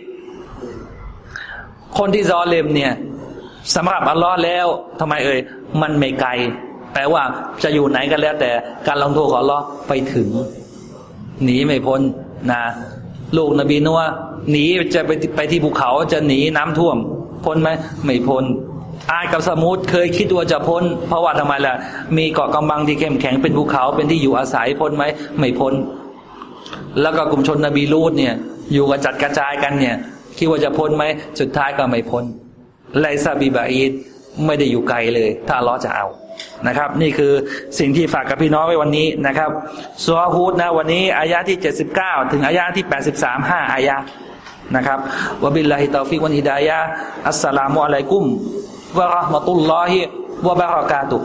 คนที่ซอเลมเนี่ยสำหรับอัลลอฮ์แล้วทำไมเอ่ยมันไม่ไกลแปลว่าจะอยู่ไหนกันแล้ว แต่การลงโทษของอัลลอฮ์ไปถึง หนีไม่พ้นนะลูกนบีนัวหนีจะไปไปที่ภูเขาจะหนีน้ำท่วม พ้นไหมไม่พ้น อายกับสมุทรเคยคิดว่าจะพ้น เพราะว่าทำไมล่ะ มีเกาะกำบังที่เข้มแข็งเป็นภูเขาเป็นที่อยู่อาศัยพ้นไหมไม่พ้น แล้วก็กลุ่มชนนบีลูดเนี่ย อยู่กระจัดกระจายกันเนี่ย คิดว่าจะพ้นไหมสุดท้ายก็ไม่พ้นไลซาบีบาอีดไม่ได้อยู่ไกลเลย ถ้าล้อจะเอานะครับ นี่คือสิ่งที่ฝากกับพี่น้องไว้วันนี้นะครับสุฮฮูดนะวันนี้อายะที่เจ็ดสิบเก้าถึงอายะที่แปดสิบสามห้าอายะนะครับวะบิลลาฮิตาฟิกวันฮิดายะอัสสลามุอะลัยกุม ورحمة الله وبركاته.